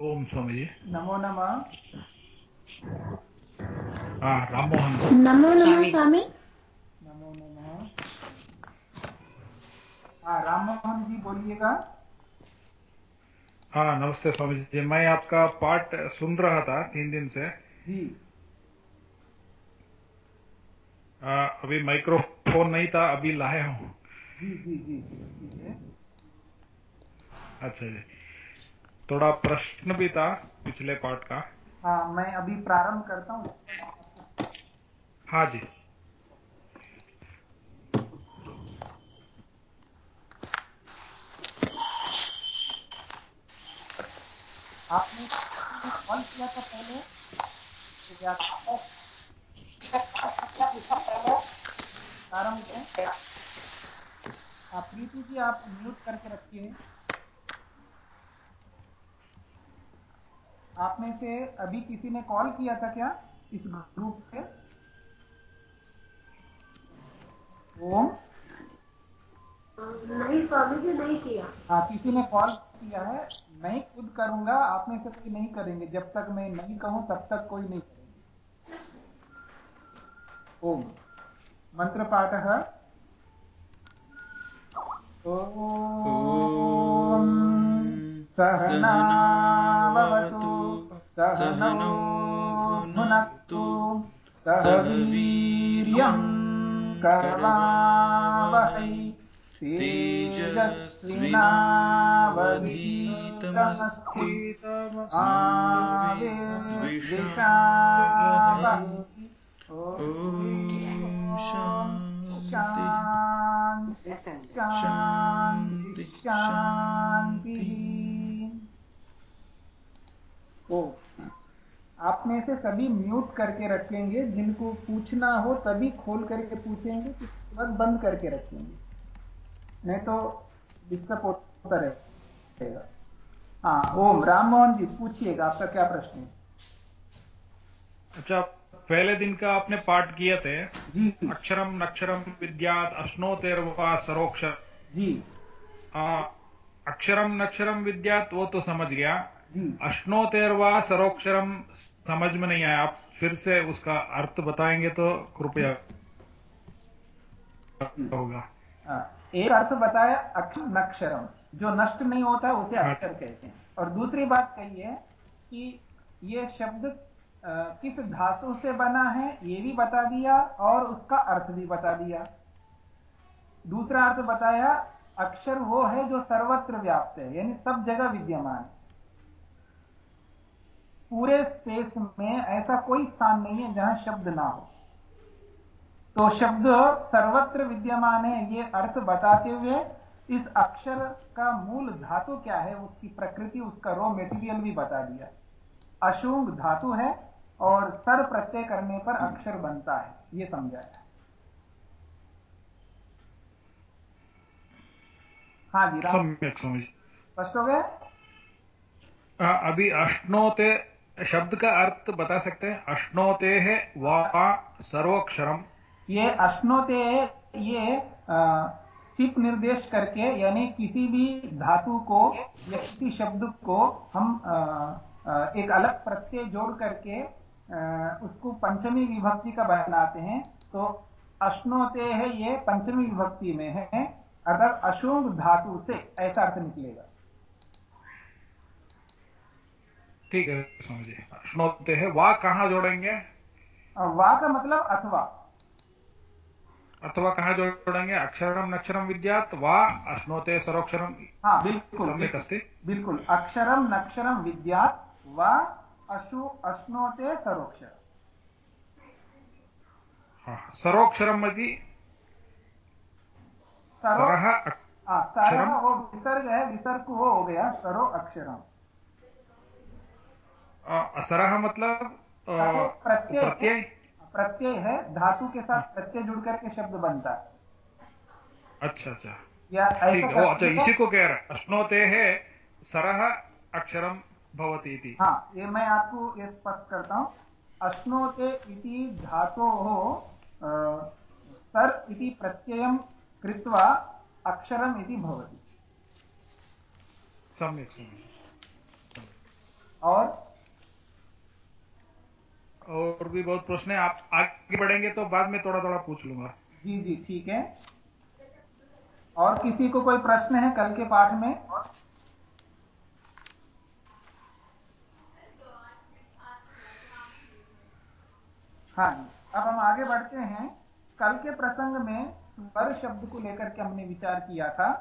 ओम स्वामी जी। नमो नमः। हाँ राम मोहन। नमो नमः स्वामी। नमो नमः। हाँ राम मोहन जी बोलिएगा। हाँ नमस्ते स्वामी जी। मैं आपका पाठ सुन रहा था तीन दिन से। जी। आ, अभी माइक्रोफोन नहीं था अभी लाया हूँ। जी जी जी जी ठीक है। अच्छा जी। थोड़ा प्रश्न भी था पिछले पार्ट का। हाँ मैं अभी प्रारंभ करता हूँ। हाँ जी। आपने कॉल किया था पहले? प्रारंभ आप प्रीति जी आप म्यूट करके रखिए। आप में से अभी किसी ने कॉल किया था क्या इस ग्रुप से? ओम। नहीं स्वामी जी नहीं किया। हाँ किसी ने कॉल किया है मैं खुद करूँगा आप में से कोई नहीं करेंगे। जब तक मैं नहीं कहूँ तब तक कोई नहीं करेंगे। ओम। मंत्र पाठ। है ओम। सहनावतु। सहनौ भुनक्तु सह वीर्यं करवावहै तेजस्विनावधीतमस्ति आवेद्विषावहै शान्ति। शान्ति शान्तिः। ओ। आप में से सभी म्यूट करके रखेंगे जिनको पूछना हो तभी खोल करके पूछेंगे उसके बाद बंद करके रखेंगे। नहीं तो डिस्टर्ब होता रहेगा। हाँ ओम राम मोहन जी पूछिएगा आपका क्या प्रश्न है? अच्छा पहले दिन का आपने पाठ किए थे। जी। अक्षरम नक्षरम विद्यात अश्नोतेर्वा सरोक्षर। जी। आ, अक्षरम नक्षरम विद्यात वो तो समझ गया। अश्नोतेर्वा सरोक्षरम समझ में नहीं आया आप फिर से उसका अर्थ बताएँगे तो कृपया होगा। हाँ, एक अर्थ बताया अक्षर नक्षरम जो नष्ट नहीं होता उसे अक्षर कहते हैं। और दूसरी बात कही है कि ये शब्द किस धातु से बना है ये भी बता दिया और उसका अर्थ भी बता दिया। दूसरा अर्थ बताया अक्षर वो है जो सर्वत्र व्याप्त है यानी सब जगह विद्यमान है। पूरे स्पेस में ऐसा कोई स्थान नहीं है जहाँ शब्द ना हो। तो शब्द सर्वत्र विद्यमान है ये अर्थ बताते हुए इस अक्षर का मूल धातु क्या है उसकी प्रकृति उसका रॉ मेटीरियल भी बता दिया। अशुंग धातु है और सर प्रत्यय करने पर अक्षर बनता है ये समझाया हाँ। जी राम। सम्यक समझ। स्पष्ट हो गया? अभी अश्नोते शब्द का अर्थ बता सकते हैं अश्नोते है वा सर्वक्षरम। ये अश्नोते ये स्थित निर्देश करके यानी किसी भी धातु को या किसी शब्द को हम अ, अ, एक अलग प्रत्यय जोड़ करके अ, उसको पंचमी विभक्ति का बनाते हैं तो अश्नोते है ये पंचमी विभक्ति में है अर्थात अशुंग धातु से ऐसा अर्थ निकलेगा। ठीक है समझिए अश्नोते है वा कहाँ जोड़ेंगे? वा का मतलब अथवा। अथवा कहाँ जोड़ेंगे? अक्षरम नक्षरम विद्यात वा अश्नोते सरोक्षरम। हाँ बिल्कुल सम्यक् अस्ति। बिल्कुल अक्षरम नक्षरम विद्यात् वा अशु अश्नोते सरोक्षर। हाँ, सरोक्षरम इति सरो वो विसर्ग है विसर्ग हो गया सरो अक्षरम। अ, असरः मतलब प्रत्यय प्रत्यय? प्रत्यय है धातु के साथ प्रत्यय जुड़ करके शब्द बनता है। अच्छा अच्छा। या ठीक है अच्छा इसी को कह रहा है। अश्नोते है सरः अक्षरम भवति इति। हाँ ये मैं आपको ये स्पष्ट करता हूँ। अश्नोते इति धातो सर इति प्रत्ययं कृत्वा अक्षरम् इति भवति। सम्यक् सम्यक्। और और भी बहुत प्रश्न है। आप आगे बढ़ेंगे तो बाद में थोड़ा थोड़ा पूछ लूँगा। जी जी, ठीक है। और किसी को कोई प्रश्न है कल के पाठ में? हाँ अब हम आगे बढ़ते हैं। कल के प्रसंग में स्वर शब्द को लेकर के हमने विचार किया था।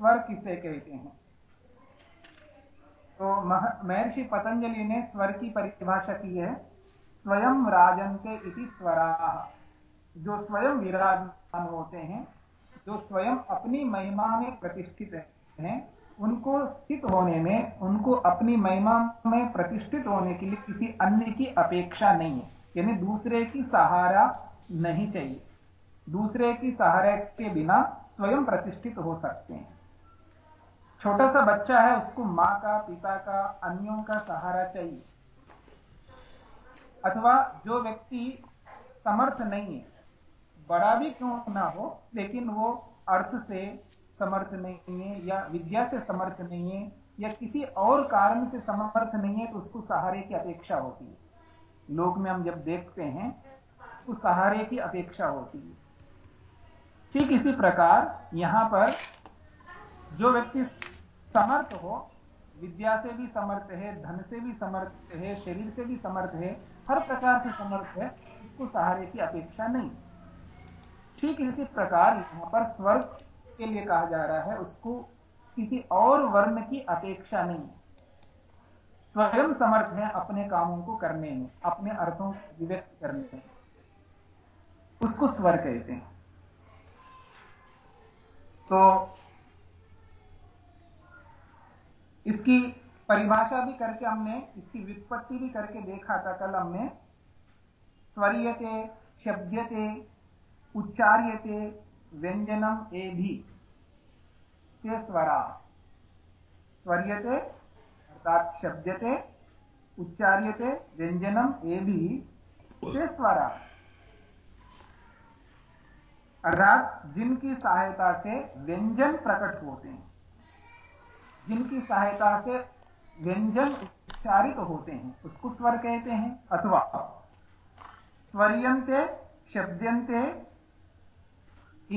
स्वर किसे कहते हैं? तो महर्षि पतंजलि ने स्वर की परिभाषा की है। स्वयं राजंते इति स्वरा। जो स्वयं विराजमान होते हैं, जो स्वयं अपनी महिमा में प्रतिष्ठित हैं, उनको स्थित होने में, उनको अपनी महिमा में प्रतिष्ठित होने के लिए किसी अन्य की अपेक्षा नहीं है। यानी दूसरे की सहारा नहीं चाहिए। दूसरे की सहारे के बिना स्वयं प्रतिष्ठित हो सकते हैं। छोटा सा बच्चा है, उसको माँ का, पिता का, अन्यों का सहारा चाहिए। अथवा जो व्यक्ति समर्थ नहीं है, बड़ा भी क्यों ना हो, लेकिन वो अर्थ से समर्थ नहीं है या विद्या से समर्थ नहीं है या किसी और कारण से समर्थ नहीं है तो उसको सहारे की अपेक्षा होती है। लोक में हम जब देखते हैं, उसको सहारे की अपेक्षा होती है। ठीक इसी प्रकार यहाँ पर जो व्यक्ति समर्थ हो विद्या से भी समर्थ है, धन से भी समर्थ है, शरीर से भी समर्थ है, हर प्रकार से समर्थ है उसको सहारे की अपेक्षा नहीं। ठीक इसी प्रकार यहाँ पर स्वर्ग के लिए कहा जा रहा है, उसको किसी और वर्ण की अपेक्षा नहीं। स्वयं समर्थ है अपने कामों को करने में, अपने अर्थों को व्यक्त करने में। उसको स्वर कहते हैं। तो इसकी परिभाषा भी करके हमने, इसकी व्युत्पत्ति भी करके देखा था कल हमने। स्वरीयते शब्दते उच्चार्यते, व्यंजनम ए भी के स्वरा। स्वरीयते, अर्थात शब्दते उच्चार्यते, व्यंजनम ए भी से स्वरा। अर्थात जिनकी सहायता से व्यंजन प्रकट होते हैं। जिनकी सहायता से व्यंजन उच्चारित होते हैं, उसको स्वर कहते हैं, अथवा। स्वरियंते शब्दंते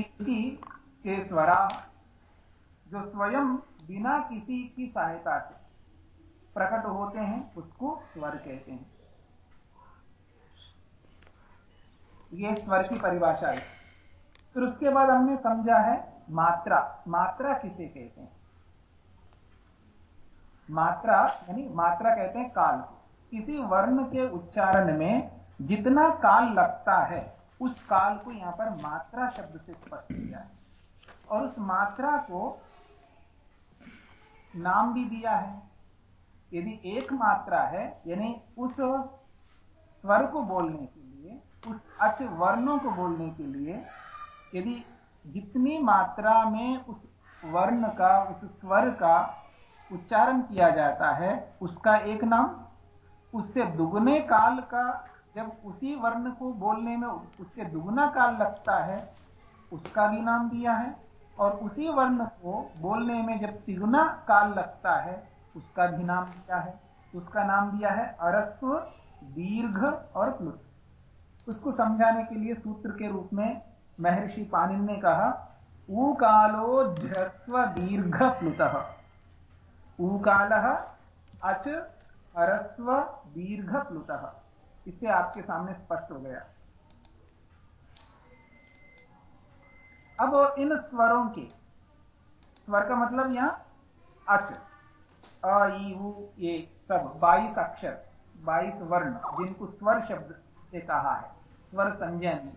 इति के स्वरा। जो स्वयं बिना किसी की सहायता से प्रकट होते हैं, उसको स्वर कहते हैं। यह स्वर की परिभाषा है। फिर उसके बाद हमने समझा है मात्रा। मात्रा किसे कहते हैं? मात्रा, यानी मात्रा कहते हैं काल। किसी वर्ण के उच्चारण में जितना काल लगता है, उस काल को यहाँ पर मात्रा शब्द से स्पष्ट किया है। और उस मात्रा को नाम भी दिया है। यदि एक मात्रा है, यानी उस स्वर को बोलने के लिए, उस अच वर्णों को बोलने के लिए, यदि जितनी मात्रा में उस वर्ण का, उस स्वर का उच्चारण किया जाता है, उसका एक नाम। उससे दुगने काल का, जब उसी वर्ण को बोलने में उसके दुगना काल लगता है, उसका भी नाम दिया है। और उसी वर्ण को बोलने में जब तिगुना काल लगता है, उसका भी नाम दिया है। उसका नाम दिया है अरस्व दीर्घ और प्लुत। उसको समझाने के लिए सूत्र के रूप में महर्षि पानिन ने कहा, ऊकालो ध्रस्व दीर्घ प्लुत। ऊकाल, अच अरस्व दीर्घ, प्लुत। इससे आपके सामने स्पष्ट हो गया। अब इन स्वरों के, स्वर का मतलब यहाँ, अच, अ ये सब, बाईस अक्षर, बाईस वर्ण, जिनको स्वर शब्द से कहा है, स्वर संजय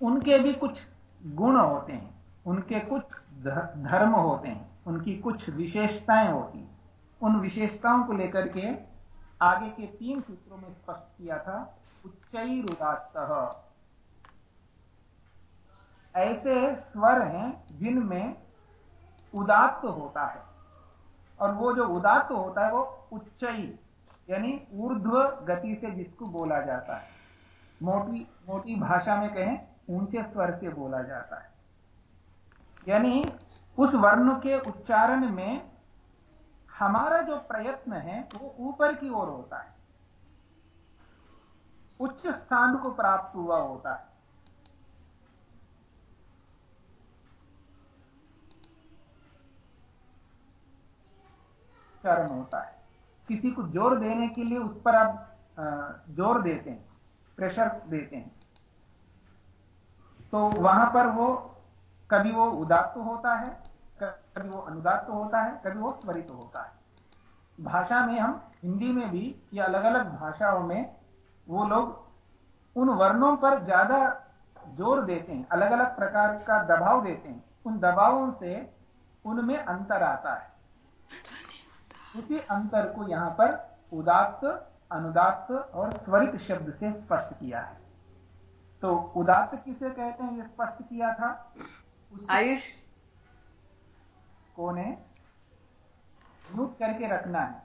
उनके भी कुछ गुण होते हैं, उनके कुछ धर्म होते हैं। उनकी कुछ विशेषताएँ होती। उन विशेषताओं को लेकर के आगे के तीन सूत्रों में स्पष्ट किया था उच्चैरुदात्त ऐसे स्वर हैं जिनमें उदात्त होता है। और वो जो उदात्त होता है वो उच्चई यानी ऊर्ध्व गति से जिसको बोला जाता है। मोटी मोटी भाषा में कहें, ऊँचे स्वर से बोला जाता है। यानी उस वर्ण के उच्चारण में हमारा जो प्रयत्न है, वो ऊपर की ओर होता है। उच्च स्थान को प्राप्त हुआ होता है। चरण होता है। किसी को ज़ोर देने के लिए उस पर आप ज़ोर देते हैं, प्रेशर देते हैं। तो वहाँ पर वो कभी वो उदात्त होता है, कभी वो अनुदात्त होता है, कभी वो स्वरित होता है। भाषा में हम हिंदी में भी या अलग अलग भाषाओं में वो लोग उन वर्णों पर ज़्यादा ज़ोर देते हैं अलग अलग प्रकार का दबाव देते हैं। उन दबावों से उनमें अंतर आता है। उसी अंतर को यहाँ पर उदात्त, अनुदात्त और स्वरित शब्द से स्पष्ट किया है। तो उदात्त किसे कहते हैं? ये स्पष्ट किया था। आयुष? कौन है? म्यूट करके रखना है।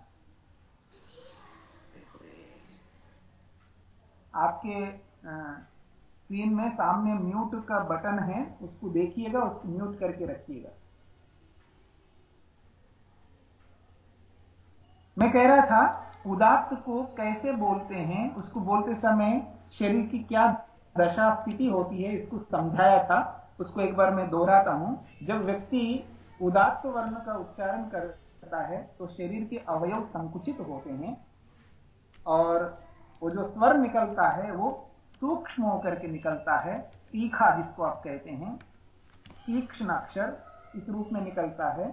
आपके स्क्रीन में सामने म्यूट का बटन है उसको देखिएगा उसको म्यूट करके रखिएगा। मैं कह रहा था उदात्त को कैसे बोलते हैं उसको बोलते समय शरीर की क्या दशा स्थिति होती है इसको समझाया था। उसको एक बार मैं दोहराता हूँ। जब व्यक्ति उदात्त वर्ण का उच्चारण करता है तो शरीर के अवयव संकुचित होते हैं और वो जो स्वर निकलता है, वो सूक्ष्म होकर के निकलता है। तीखा जिसको आप कहते हैं, तीक्ष्ण अक्षर इस रूप में निकलता है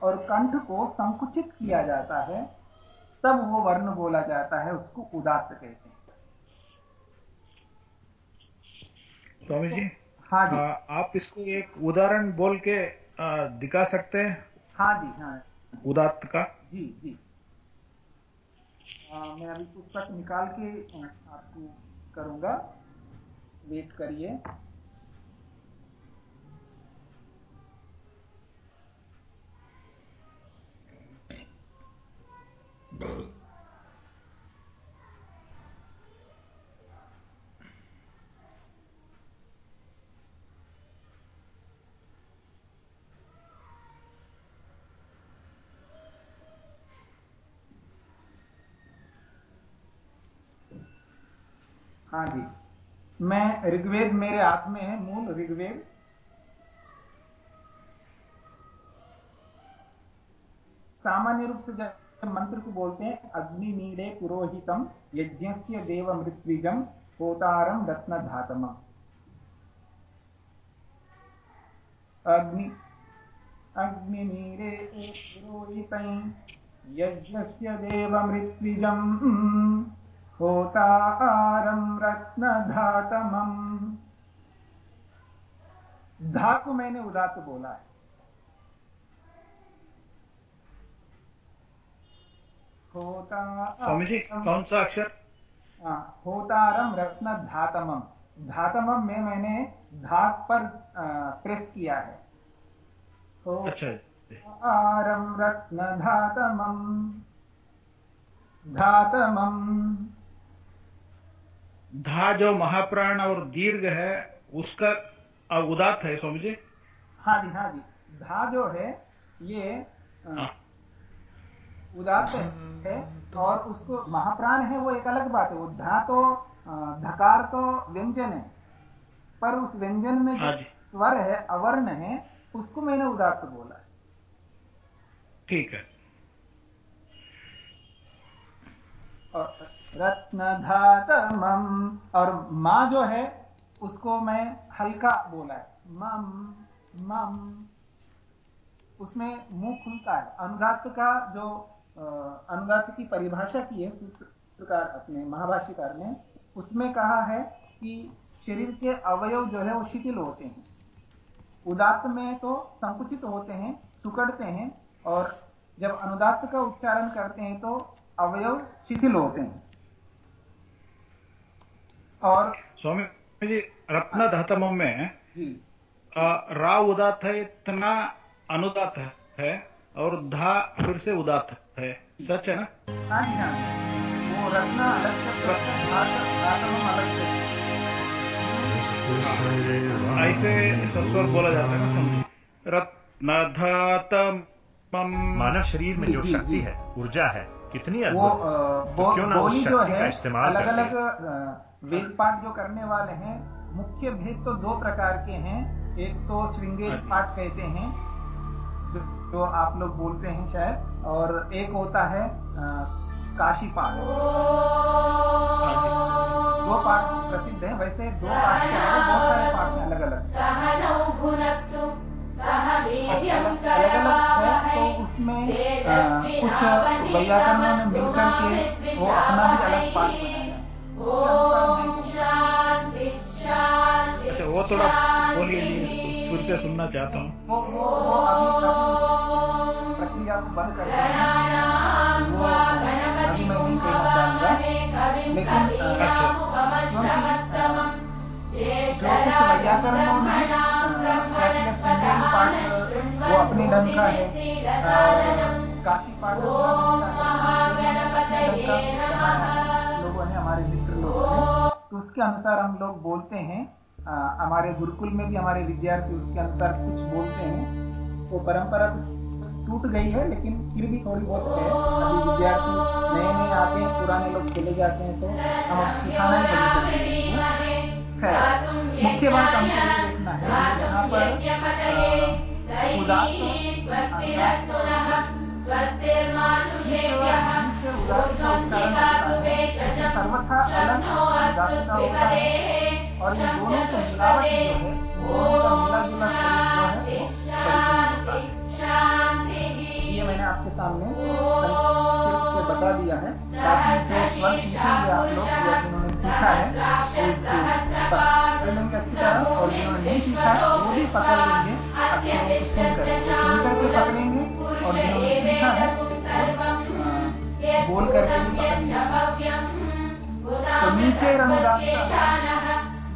और कंठ को संकुचित किया जाता है, तब वो वर्ण बोला जाता है, उसको उदात्त कहते हैं। स्वामी जी? हाँ जी। आ, आप इसको एक उदाहरण बोल के आ, दिखा सकते हैं? हाँ जी हाँ। उदात्त का? जी जी। आ, मैं अभी पुस्तक निकाल के आपको करूँगा। वेट करिए। हाँ जी। मैं ऋग्वेद मेरे हाथ में है, मूल ऋग्वेद। सामान्य रूप से जब मंत्र को बोलते हैं, अग्नि नीड़े पुरोहितम यज्ञ देव मृत्विजम होतारम रत्न धातम अग्नि अग्निनीरे पुरोहित यज्ञ देव मृत्विजम होतारम रत्नधातमम धा को मैंने उदात बोला है। होता स्वामी जी कौन सा अक्षर? होतारम रत्न धातमम धातमम में मैंने धात पर प्रेस किया है। अच्छा। आरम रत्न धातमम धातमम धा जो महाप्राण और दीर्घ है उसका उदात है स्वामी जी हाँ जी हाँ जी। धा जो है ये हाँ। उदात है और उसको महाप्राण है वो एक अलग बात है। वो धा तो धकार तो व्यंजन है। पर उस व्यंजन में जो हाँ स्वर है अवर्ण है उसको मैंने उदात्त बोला है। ठीक है। और रत्नधातमम। और माँ जो है, उसको मैं हल्का बोला है। मम मम। उसमें मुँह खुलता है। अनुदात का जो अनुदात की परिभाषा की है सूत्रकार अपने, महाभाष्यकार ने, उसमें कहा है कि शरीर के अवयव जो है, वो शिथिल होते हैं। उदात्त में तो संकुचित होते हैं, सुकड़ते हैं, और जब अनुदात्त का उच्चारण करते हैं तो अवयव शिथिल होते हैं। और स्वामी जी रत्न धातम में रा उदात है इतना अनुदात है और धा फिर से उदात है। सच है ना? हाँ जी हाँ। वो रत्न अलग से धातम अलग से। ऐसे सस्वर बोला जाता है ना स्वामी रत्न धातम मानव शरीर में जो शक्ति है ऊर्जा है कितनी अद्भुत। तो क्यों ना उस शक्ति का इस्तेमाल अलग अलग वेद पाठ जो करने वाले हैं मुख्य भेद तो दो प्रकार के हैं। एक तो श्रृंगेरी हाँ पाठ कहते हैं जो, जो आप लोग बोलते हैं शायद और एक होता है अ, काशी पाठ। दो पाठ प्रसिद्ध है वैसे दो पाठ के अलावा बहुत सारे पाठ हैं अलग अलग अलग अलग है तो उसमें कुछ वैयाकरणों मिलकर के वो अपना भी अलग पाठ बनाया। वो थोड़ा बोलिए फिर से सुनना चाहता हूँ। वो वो वो अभी अभी उस प्रक्रिया बंद कर वो अभी मैं नहीं कहना चाहूँगा लेकिन जो कुछ वैयाकरणों ने कैटलेस श्रृंगेरी पाठ वो अपने ढंग का है काशी पाठ लोगों ने हमारे मित्र लोगों ने तो उसके अनुसार हम लोग बोलते हैं हमारे गुरुकुल में भी हमारे विद्यार्थी उसके अनुसार कुछ बोलते हैं। वो परंपरा टूट गई है, लेकिन फिर भी थोड़ी बहुत है। अभी विद्यार्थी नए नए आते हैं, पुराने लोग चले जाते हैं तो हम सिखाना ही बंद कर देंगे मुख्य बात हमको ये देखना है यहाँ पर जिगातु सर्वथा अलग है और इन दोनों को मिलावट जो है। मिला जुला जो है। है। ये मैंने आपके सामने से बता दिया है। आप लोग या जिन्होंने सीखा है वो इसको अच्छी तरह और जिन्होंने नहीं सीखा है वो भी पकड़ लेंगे। सुन कर सुन करके पकड़ेंगे और जिन्होंने सीखा है बोल करके भी पकड़ लेंगे तो नीचे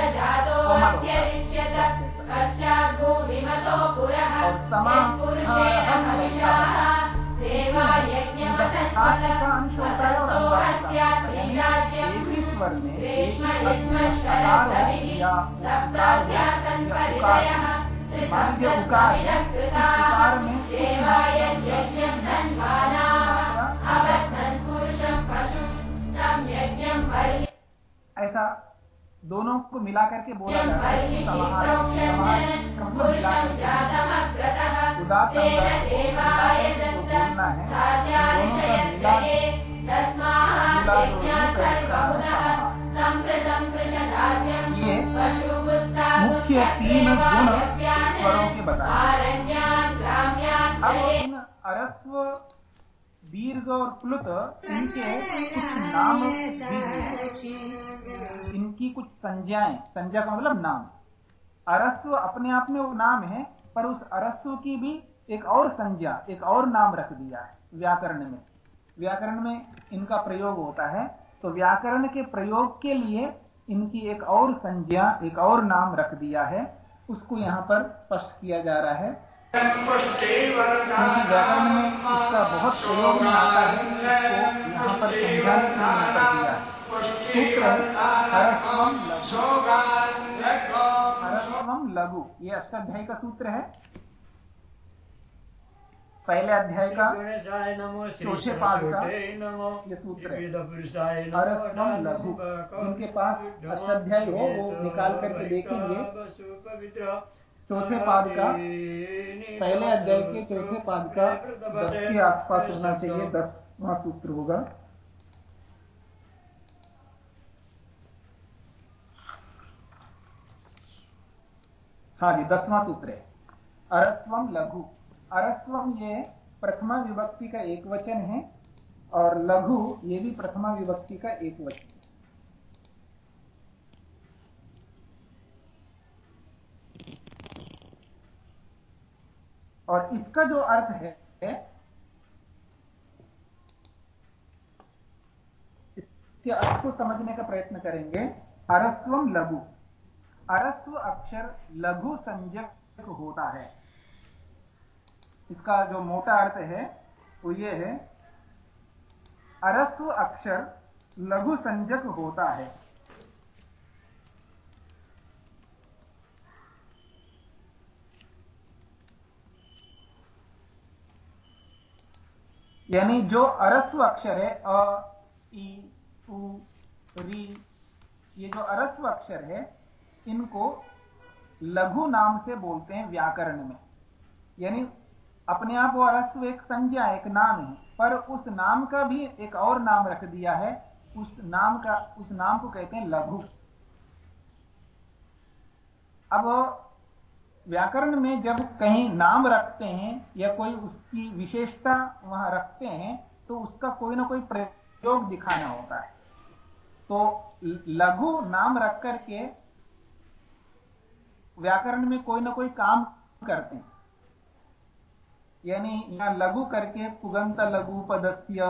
ढीले हो जाते हैं और मुख जो है इसमें खुल जाता है उसमें सुगंधता है इसमें खुलता है और वो तीखा होता है दांत से और ये मधुरता से युक्त और समाहारः आदि का अंश होता है और अनुदात का अंश होता है यानी एक ही स्वर में एक ही अकार हो या उकार हो या उकार हो मान लीजिए उकार है उस उकार में कुछ मात्रा ऐसा दोनों को मिला करके बोला जाता है। बोलना है। का मिला मिला जो रूप उसका नाम समाहार ये मुख्य तीन गुण स्वरों के बताए। अब अरस्व दीर्घ और प्लुत इनके कुछ नाम इनकी कुछ संज्ञाएँ, संज्ञा का मतलब नाम। अरस्व अपने आप में वो नाम है, पर उस अरस्व की भी एक और संज्ञा, एक और नाम रख दिया है, व्याकरण में। व्याकरण में इनका प्रयोग होता है तो व्याकरण के प्रयोग के लिए इनकी एक और संज्ञा, एक और नाम रख दिया है। उसको यहाँ पर स्पष्ट किया जा रहा है। व्याकरण में इसका बहुत प्रयोग में आता है इसको यहाँ पर के लिए दिया सूत्र हरस्वम लघु। हरस्वम लघु ये अष्टाध्यायी का सूत्र है। पहले अध्याय का चौथे पाद का ये सूत्र है। हरस्वम लघु। जिनके पास अष्टाध्यायी हो वो निकाल करके देखेंगे। चौथे पाद का, पहले अध्याय के चौथे पाद का दस के आसपास होना चाहिए दसवां सूत्र होगा। हाँ जी, दसवां सूत्र है। अरस्वम लघु। अरस्वम ये प्रथमा विभक्ति का एक वचन है, और लघु ये भी प्रथमा विभक्ति का एक वचन और इसका जो अर्थ है, इसके अर्थ को समझने का प्रयत्न करेंगे। अरस्वम लघु। अरस्व अक्षर लघु संजक होता है। इसका जो मोटा अर्थ है, वो ये है, अरस्व अक्षर लघु संजक होता है। यानी जो अरस्व अक्षर है, अ ई उ, री, ये जो अरस्व अक्षर है, इनको लघु नाम से बोलते हैं व्याकरण में। यानी अपने आप वो अरस्व एक संज्ञा, एक नाम है, पर उस नाम का भी एक और नाम रख दिया है, उस नाम का, उस नाम को कहते हैं लघु। अब व्याकरण में जब कहीं नाम रखते हैं या कोई उसकी विशेषता वहाँ रखते हैं तो उसका कोई ना कोई प्रयोग दिखाना होता है। तो लघु नाम रख करके व्याकरण में कोई ना कोई काम करते हैं। यानी यहाँ लघु करके पुगंत लघु पदस्य,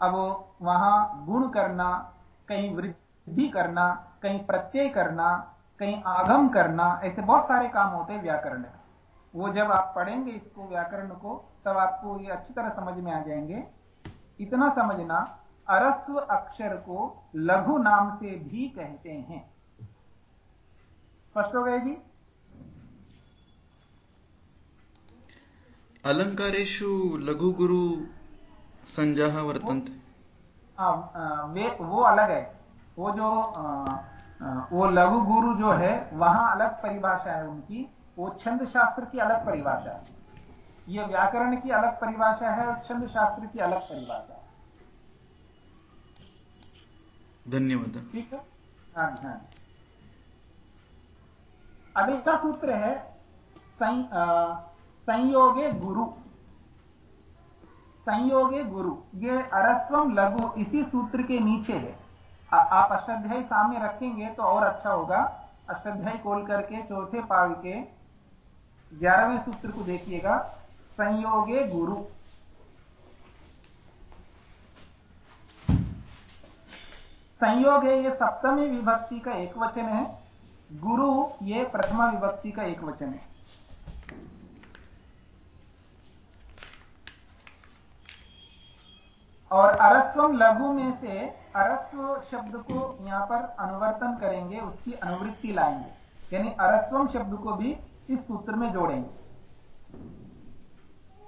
अब वहाँ गुण करना, कहीं वृद्धि करना, कहीं प्रत्यय करना कहीं आगम करना ऐसे बहुत सारे काम होते हैं व्याकरण में। वो जब आप पढ़ेंगे इसको व्याकरण को तब आपको ये अच्छी तरह समझ में आ जाएँगे। इतना समझना अरस्व अक्षर को लघु नाम से भी कहते हैं। स्पष्ट हो गए जी? अलंकारेशु लघु गुरु वर्तन्ते। हाँ वे वो अलग है। वो जो वो लघु गुरु जो है वहाँ अलग परिभाषा है उनकी। वो छंद शास्त्र की अलग परिभाषा है। ये व्याकरण की अलग परिभाषा है और छंद शास्त्र की अलग परिभाषा है। धन्यवाद। ठीक है? हाँ हाँ अगला सूत्र है संयोगे गुरु। संयोगे गुरु। ये अरस्वम लघु इसी सूत्र के नीचे है। आप अष्टाध्यायी सामने रखेंगे तो और अच्छा होगा। अष्टाध्यायी खोल करके चौथे पाग के ग्यारहवें सूत्र को देखिएगा। संयोगे गुरु। संयोग है ये सप्तमी विभक्ति का एक वचन है। गुरु ये प्रथमा विभक्ति का एक वचन है। और अरस्वम लघु में से अरस्व शब्द को यहाँ पर अनुवर्तन करेंगे, उसकी अनुवृत्ति लाएँगे। यानी अरस्वम शब्द को भी इस सूत्र में जोड़ेंगे।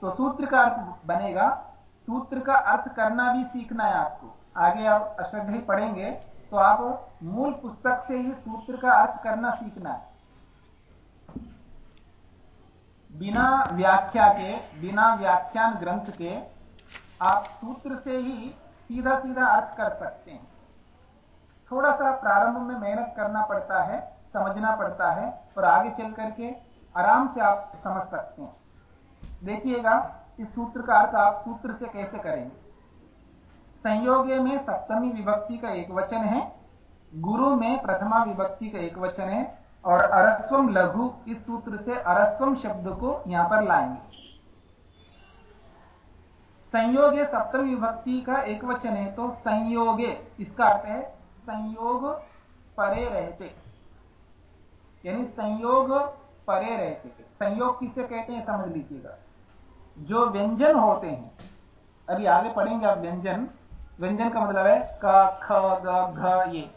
तो सूत्र का अर्थ बनेगा, सूत्र का अर्थ करना भी सीखना है आपको। आगे आप अश्रद्धा पढ़ेंगे तो आप मूल पुस्तक से ही सूत्र का अर्थ करना सीखना है। बिना व्याख्या के, बिना व्याख्यान ग्रंथ के आप सूत्र से ही सीधा सीधा अर्थ कर सकते हैं। थोड़ा सा प्रारंभ में मेहनत करना पड़ता है, समझना पड़ता है और आगे चल करके आराम से आप समझ सकते हैं। देखिएगा, इस सूत्र का अर्थ आप सूत्र से कैसे करेंगे? संयोग में सप्तमी विभक्ति का एक वचन है, गुरु में प्रथमा विभक्ति का एक वचन है और अरस्वम लघु इस सूत्र से अरस्वम शब्द को यहाँ पर लाएँगे। संयोगे सप्तम विभक्ति का एक वचन है तो संयोगे, इसका अर्थ है संयोग परे रहते। यानी संयोग परे रहते। संयोग किसे कहते हैं, समझ लीजिएगा। जो व्यंजन होते हैं, अभी आगे पढ़ेंगे आप व्यंजन। व्यंजन का मतलब है क, ख, ग, घ, ये।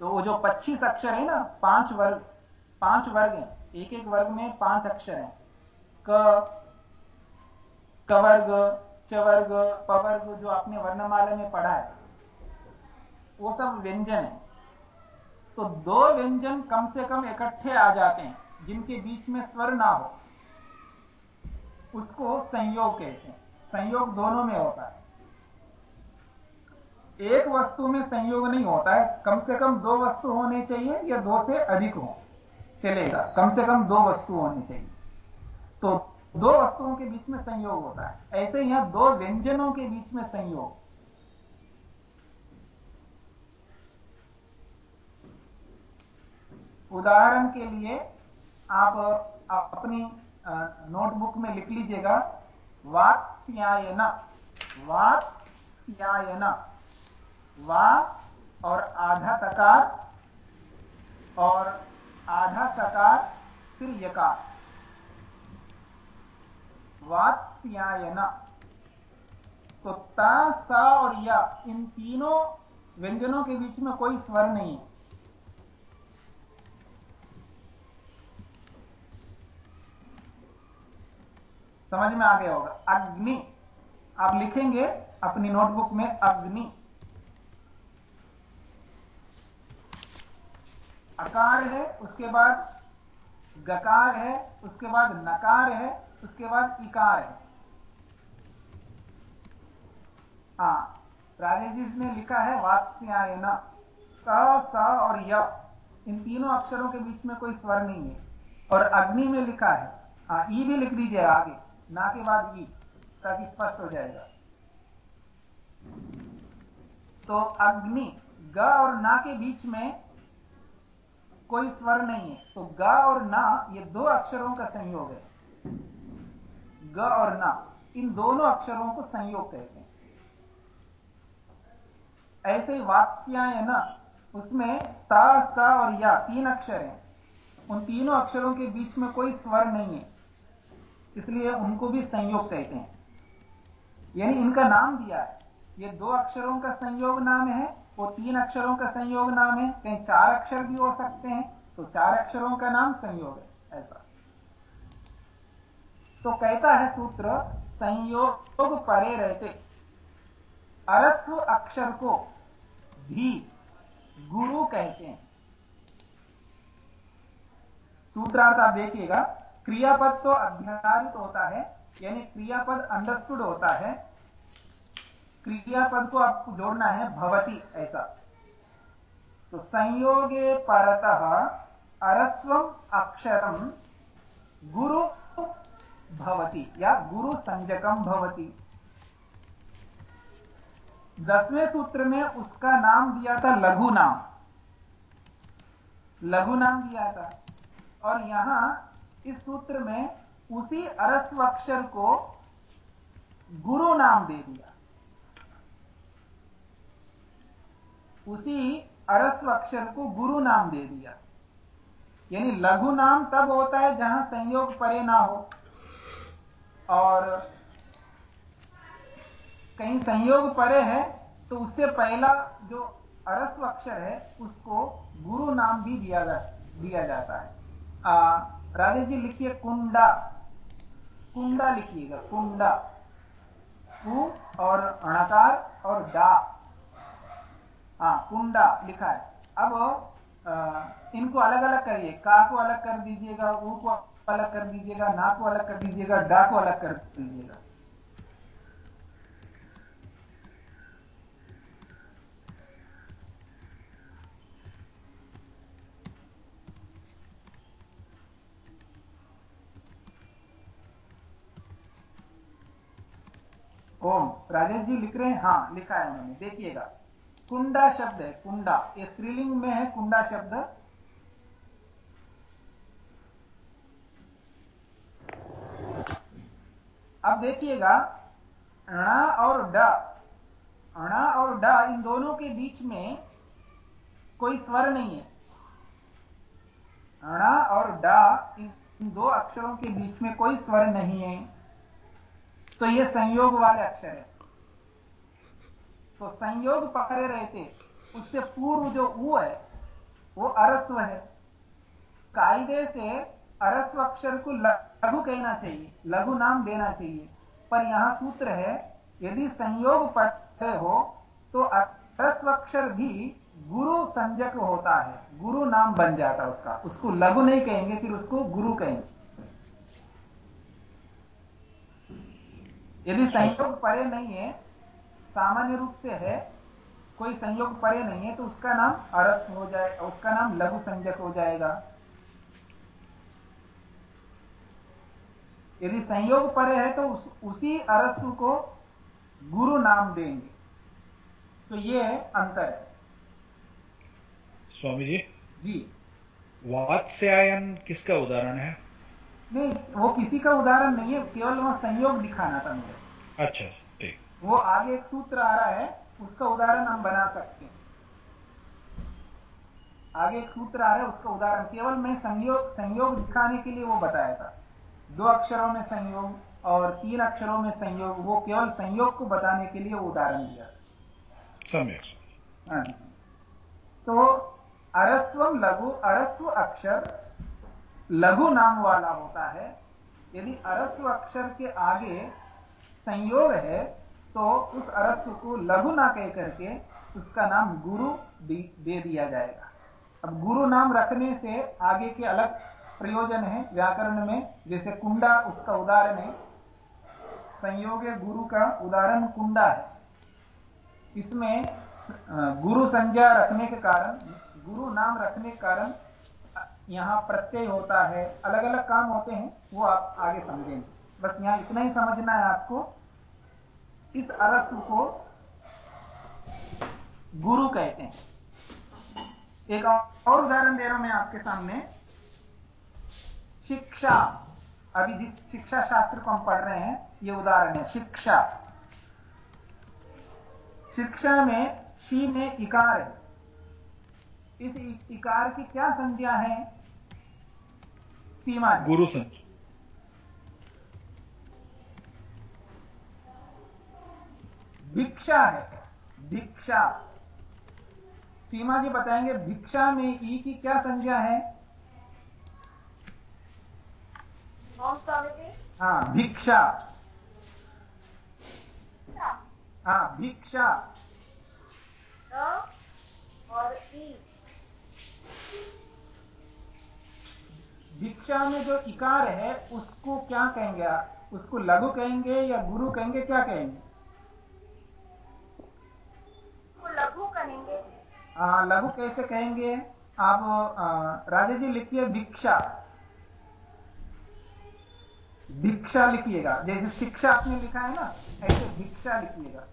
तो वो जो 25 अक्षर है ना, पाँच वर्ग पाँच वर्ग हैं। एक एक वर्ग में पाँच अक्षर हैं। क, कवर्ग चवर्ग पवर्ग जो आपने वर्णमाला में पढ़ा है, वो सब व्यंजन है। तो दो व्यंजन कम से कम इकट्ठे आ जाते हैं, जिनके बीच में स्वर ना हो। उसको संयोग कहते हैं। संयोग दोनों में होता है। एक वस्तु में संयोग नहीं होता है। कम से कम दो वस्तु होने चाहिए या दो से अधिक हो। चलेगा। कम से कम दो वस्तु होनी चाहिए। तो दो वस्तुओं के बीच में संयोग होता है। ऐसे यहाँ दो व्यंजनों के बीच में संयोग। उदाहरण के लिए आप अपनी नोटबुक में लिख लीजिएगा, वात्स्यायन वात्स्यायन, वा और आधा तकार और आधा सकार, फिर यकार। वात्स्यायन। तो ता, सा और या, इन तीनों व्यंजनों के बीच में कोई स्वर नहीं है। समझ में आ गया होगा। अग्नि, आप लिखेंगे अपनी नोटबुक में अग्नि। अकार है, उसके बाद गकार है, उसके बाद नकार है उसके बाद इकार है। हाँ राजेश ने लिखा है, वात्स्यायन। क, स और य, इन तीनों अक्षरों के बीच में कोई स्वर नहीं है। और अग्नि में लिखा है। हाँ ई भी लिख दीजिए आगे। ना के बाद ई, ताकि स्पष्ट हो जाएगा। तो अग्नि, ग और ना के बीच में कोई स्वर नहीं है। तो ग और ना, ये दो अक्षरों का संयोग है। ग और ना, इन दोनों अक्षरों को संयोग कहते हैं। ऐसे ही वात्स्याय न, उसमें ता, सा और या तीन अक्षर हैं। उन तीनों अक्षरों के बीच में कोई स्वर नहीं है, इसलिए उनको भी संयोग कहते हैं। यानी इनका नाम दिया है। ये दो अक्षरों का संयोग नाम है वो तीन अक्षरों का संयोग नाम है। कहीं चार अक्षर भी हो सकते हैं तो चार अक्षरों का नाम संयोग है, ऐसा। तो कहता है सूत्र, संयोग परे रहते। अरस्व अक्षर को भी गुरु कहते हैं। सूत्रार्थ आप देखिएगा, क्रियापद तो अध्यारित होता है, यानी क्रियापद अंडरस्टूड होता है। क्रियापद को आपको जोड़ना है भवती, ऐसा। तो संयोगे परतः अरस्वम अक्षरम गुरु भवती, या गुरु संजकम भवती। दसवें सूत्र में उसका नाम दिया था लघु नाम लघु नाम दिया था। और यहाँ इस सूत्र में उसी अरस्व अक्षर को गुरु नाम दे दिया। उसी अरस्व अक्षर को गुरु नाम दे दिया। यानी लघु नाम तब होता है जहाँ संयोग परे ना हो। और कहीं संयोग परे है तो उससे पहला जो अरस्व अक्षर है उसको गुरु नाम भी दिया जा दिया जाता है। राजेश जी लिखिए कुंडा। कुंडा लिखिएगा कुंडा। कु और अणकार और डा। हाँ कुंडा लिखा है। अब आ, इनको अलग अलग करिए। का को अलग कर दीजिएगा ऊ को अलग कर दीजिएगा, ना को अलग कर दीजिएगा, डा को अलग कर दीजिएगा। ओम, राजेश जी लिख रहे हैं? हाँ लिखा है उन्होंने, देखिएगा। कुंडा शब्द है, कुंडा। ये स्त्रीलिंग में है, कुंडा शब्द अब देखिएगा णा और ड, अणा और ड इन दोनों के बीच में कोई स्वर नहीं है। अणा और ड इन दो अक्षरों के बीच में कोई स्वर नहीं है। तो ये संयोग वाले अक्षर है। तो संयोग पकड़े रहते उससे पूर्व जो ऊ है, वो अरस्व है। कायदे से अरस्व अक्षर को लघु कहना चाहिए, लघु नाम देना चाहिए। पर यहाँ सूत्र है, यदि संयोग पढ़ते हो तो अक्षर भी गुरु संजक होता है। गुरु नाम बन जाता है उसका। उसको लघु नहीं कहेंगे, फिर उसको गुरु कहेंगे। यदि संयोग परे नहीं है, सामान्य रूप से है, कोई संयोग परे नहीं है तो उसका नाम अरस हो जाए, उसका नाम लघु संजक हो जाएगा। यदि संयोग परे है तो उस, उसी अरस्व को गुरु नाम देंगे। तो ये अंतर है। स्वामी जी जी। वात्स्यायन किसका उदाहरण है? नहीं वो किसी का उदाहरण नहीं है केवल वहाँ संयोग दिखाना था मुझे। अच्छा ठीक। वो आगे एक सूत्र आ रहा है उसका उदाहरण हम बना सकते हैं। आगे एक सूत्र आ रहा है उसका उदाहरण केवल मैं संयोग संयोग दिखाने के लिए वो बताया था। दो अक्षरों में संयोग और तीन अक्षरों में संयोग वो केवल संयोग को बताने के लिए उदाहरण दिया। हाँ। तो अरस्वम लघु अरस्व अक्षर लघु नाम वाला होता है। यदि अरस्व अक्षर के आगे संयोग है तो उस अरस्व को लघु ना कह करके उसका नाम गुरु दे दिया जाएगा। अब गुरु नाम रखने से आगे के अलग प्रयोजन है, व्याकरण में, जैसे कुंडा, उसका उदाहरण है। संयोग गुरु का उदाहरण कुंडा है। इसमें गुरु संज्ञा रखने के कारण, गुरु नाम रखने के कारण, यहाँ प्रत्यय होता है अलग अलग काम होते हैं, वो आप आगे समझेंगे। बस यहाँ इतना ही समझना है आपको। इस अरस्व को गुरु कहते हैं। एक और उदाहरण दे रहा हूँ मैं आपके सामने। शिक्षा। अभी जिस शिक्षा शास्त्र को हम पढ़ रहे हैं ये उदाहरण है शिक्षा। शिक्षा में शी में इकार है। इस इकार की क्या संज्ञा है? सीमा गुरु संज्ञा। भिक्षा है। भिक्षा। सीमा जी बताएँगे भिक्षा में ई की क्या संज्ञा है? हाँ भिक्षा। हाँ भिक्षा। और भिक्षा में जो इकार है उसको क्या कहेंगे आप? उसको लघु कहेंगे या गुरु कहेंगे क्या कहेंगे? लघु कहेंगे। हाँ लघु कैसे कहेंगे? आप राजा जी लिखिए भिक्षा। भिक्षा लिखिएगा। जैसे शिक्षा आपने लिखा है ना ऐसे भिक्षा लिखिएगा।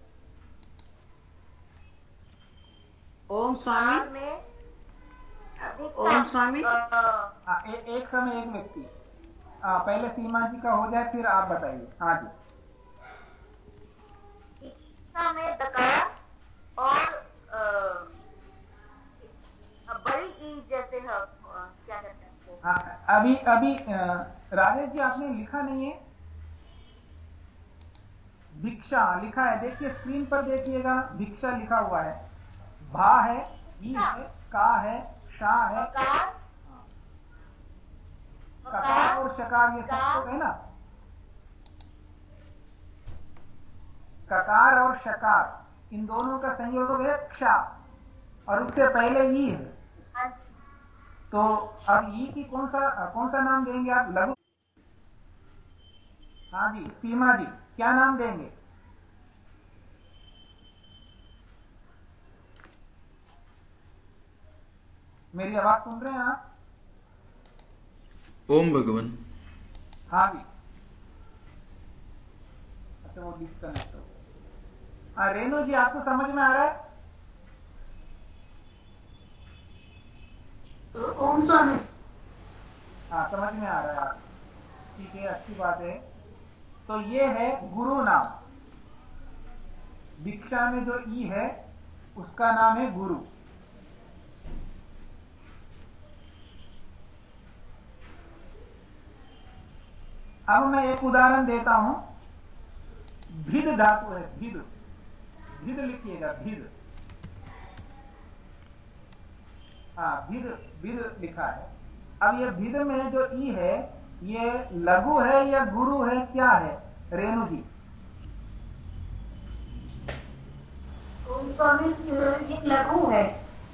ओम स्वामी। ओम स्वामी। हाँ ए, एक समय एक व्यक्ति। पहले सीमा जी का हो जाए फिर आप बताइए। हाँ जी। में दकार और बड़ी ई जैसे है क्या कहते हैं हाँ अभी अभी राजेश जी आपने लिखा नहीं है? भिक्षा लिखा है देखिए स्क्रीन पर देखिएगा भिक्षा लिखा हुआ है। भा है ई है। का है शाह है। ककार और शकार ये सब है ना? ककार और शकार इन दोनों का संयोग हैक्षा और उससे पहले ई है। तो अब ई की कौन सा कौन सा नाम देंगे आप? लघु हाँ जी सीमा जी क्या नाम देंगे? मेरी आवाज़ सुन रहे हैं आप? ओम भगवान। हाँ जी। अच्छा वो डिस्कनेक्ट हो गया। हाँ रेणु जी आपको समझ में आ रहा है? ओम स्वामी हाँ समझ में आ रहा है। ठीक है, अच्छी बात है। तो ये है गुरु नाम। दीक्षा में जो ई है, उसका नाम है गुरु। अब मैं एक उदाहरण देता हूँ। भिद धातु है, भिद। भिद लिखिएगा, भिद। हाँ भिद भिद लिखा है। अब ये भिद में जो ई है ये लघु है या गुरु है क्या है? रेणु जी। लघु है।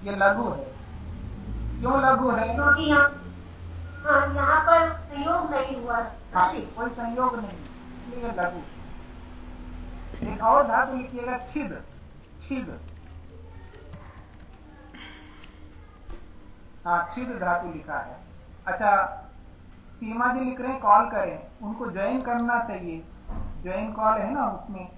ये लघु है। क्यों लघु है? क्योंकि यहाँ हाँ यहाँ पर संयोग नहीं हुआ। हाँ कोई संयोग नहीं इसलिए लघु। एक और धातु लिखिएगा छिद छिद हाँ छिद धातु लिखा है। अच्छा सीमा जी लिख रहे हैं, कॉल करें। उनको ज्वाइन करना चाहिए। ज्वाइन कॉल है ना उसमें।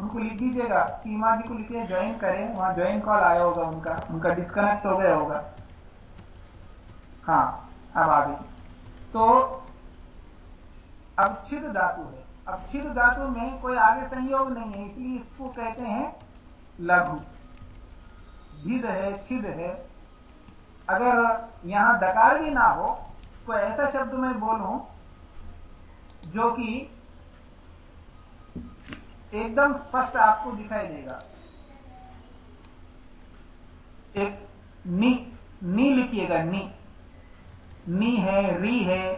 उनको लिख दीजिएगा। सीमा जी को लिखिए ज्वाइन करें। वहाँ ज्वाइन कॉल आया होगा उनका। उनका डिस्कनेक्ट हो गया होगा। हाँ अब आ गई तो छिद धातु है। अब छिद धातु में कोई आगे संयोग नहीं है, इसलिए इसको कहते हैं लघु। भिद है, छिद है। अगर यहाँ दकार भी ना हो तो ऐसा शब्द मैं बोलूँ जो कि एकदम स्पष्ट आपको दिखाई देगा। एक नी नी लिखिएगा, नी। नी है, री है,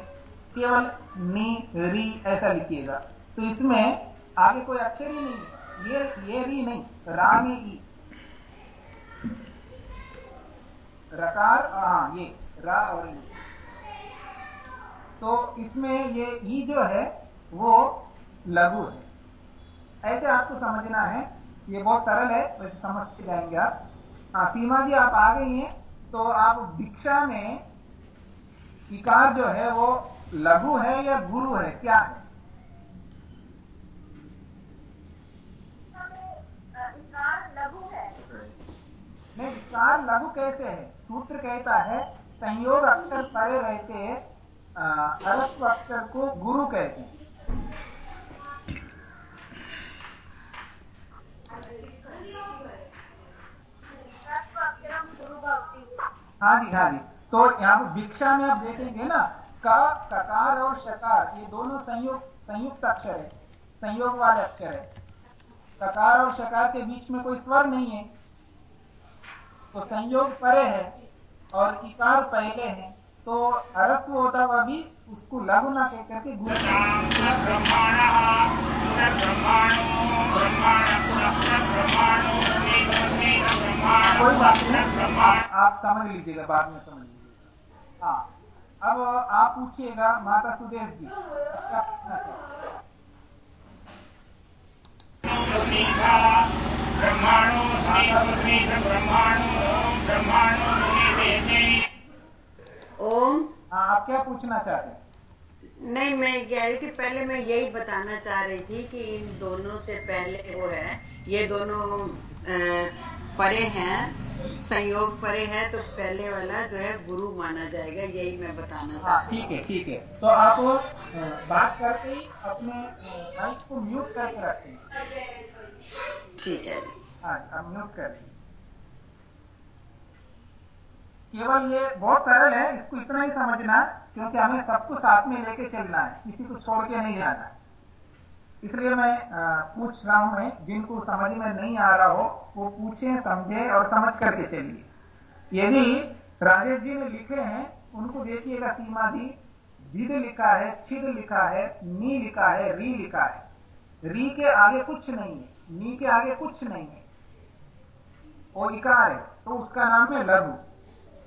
केवल नी, री ऐसा लिखिएगा। तो इसमें आगे कोई अक्षर ही नहीं ये ये री नहीं, रा में ई। रकार हाँ ये रा और ई। तो इसमें ये ई जो है वो लघु है। ऐसे आपको समझना है ये बहुत सरल है वैसे समझते जाएँगे आप। हाँ सीमा जी आप आ गई हैं तो आप दीक्षा में इकार जो है वो लघु है या गुरु है क्या है? है। नहीं लघु कैसे है? सूत्र कहता है, संयोग अक्षर परे रहते अरस्व अक्षर को गुरु कहते हैं। हाँ जी हाँ जी। तो यहाँ पर भिक्षा में आप देखेंगे ना, का, ककार और शकार, ये दोनों संयुक्त संयुक्त अक्षर है, संयोग वाले अक्षर है। ककार और शकार के बीच में कोई स्वर नहीं है। तो संयोग परे है और इकार पहले है तो अरस्व होता हुआ भी उसको लघु ना कह करके कोई बात नहीं आप, समझ लीजिएगा बाद में समझ लीजिएगा। हाँ अब आप पूछिएगा माता सुदेश जी क्या पूछना ओम हाँ आप क्या पूछना चाहते हैं? नहीं मैं कह रही थी पहले मैं यही बताना चाह रही थी कि इन दोनों से पहले वो है ये दोनों परे हैं संयोग परे है तो पहले वाला जो है गुरु माना जाएगा यही मैं बताना हाँ ठीक है ठीक है। तो आप बात करते ही अपने माइक को म्यूट करके रखते हैं। ठीक है। हाँ अब म्यूट कर केवल ये बहुत सरल है इसको इतना ही समझना क्योंकि हमें सबको साथ में लेके चलना है किसी को छोड़ के नहीं जाना। है इसलिए मैं पूछ रहा हूँ मैं, जिनको समझ में नहीं आ रहा हो, वो पूछे, समझे और समझ करके चलिए। यदि राजेश जी ने लिखे हैं, उनको देखिएगा सीमा जी। जिद लिखा है, छिद लिखा है, नी लिखा है, री लिखा है। री के आगे कुछ नहीं है, नी के आगे कुछ नहीं है। वो इकार है तो उसका नाम है लघु।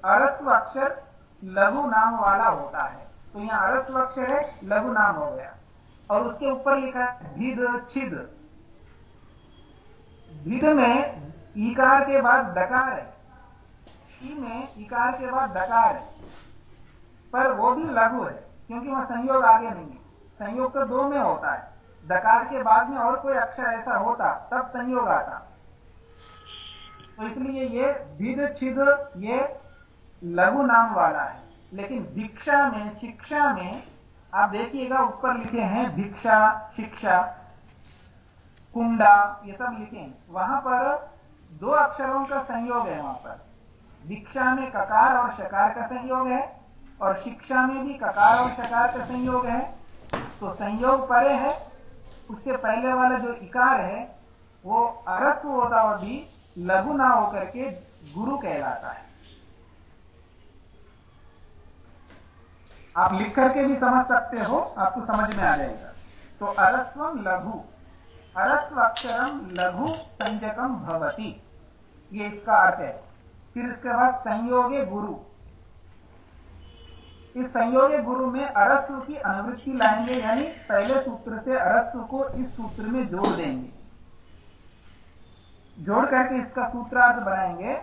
अरस्व अक्षर लघु नाम वाला होता है। तो यहाँ अरस्व अक्षर है, लघु नाम हो गया। और उसके ऊपर लिखा है, भिद छिद। भिद में इकार के बाद दकार है। छी में इकार के बाद दकार है। पर वो भी लघु है, क्योंकि वह संयोग आगे नहीं है। संयोग तो दो में होता है। दकार के बाद में और कोई अक्षर ऐसा होता, तब संयोग आता। तो इसलिए ये भिद छिद, ये लघु नाम वाला है। लेकिन दीक्षा में, शिक्षा में आप देखिएगा, ऊपर लिखे हैं, भिक्षा, शिक्षा, कुंडा, ये सब लिखे हैं। वहाँ पर दो अक्षरों का संयोग है वहाँ पर। भिक्षा में ककार और शकार का संयोग है, और शिक्षा में भी ककार और शकार का संयोग है। तो संयोग परे है, उससे पहले वाला जो इकार है, वो अरस्व होता और भी लघु ना होकर के गुरु कहलाता है। आप लिख करके भी समझ सकते हो, आपको समझ में आ जाएगा। तो अरस्वम लघु अरस्व अक्षरम लघु संजकम भवती। ये इसका अर्थ है। फिर इसके बाद संयोगे गुरु। इस संयोगे गुरु में अरस्व की अनुवृत्ति लाएँगे, यानी पहले सूत्र से अरस्व को इस सूत्र में जोड़ देंगे। जोड़ करके इसका सूत्रार्थ बनाएँगे।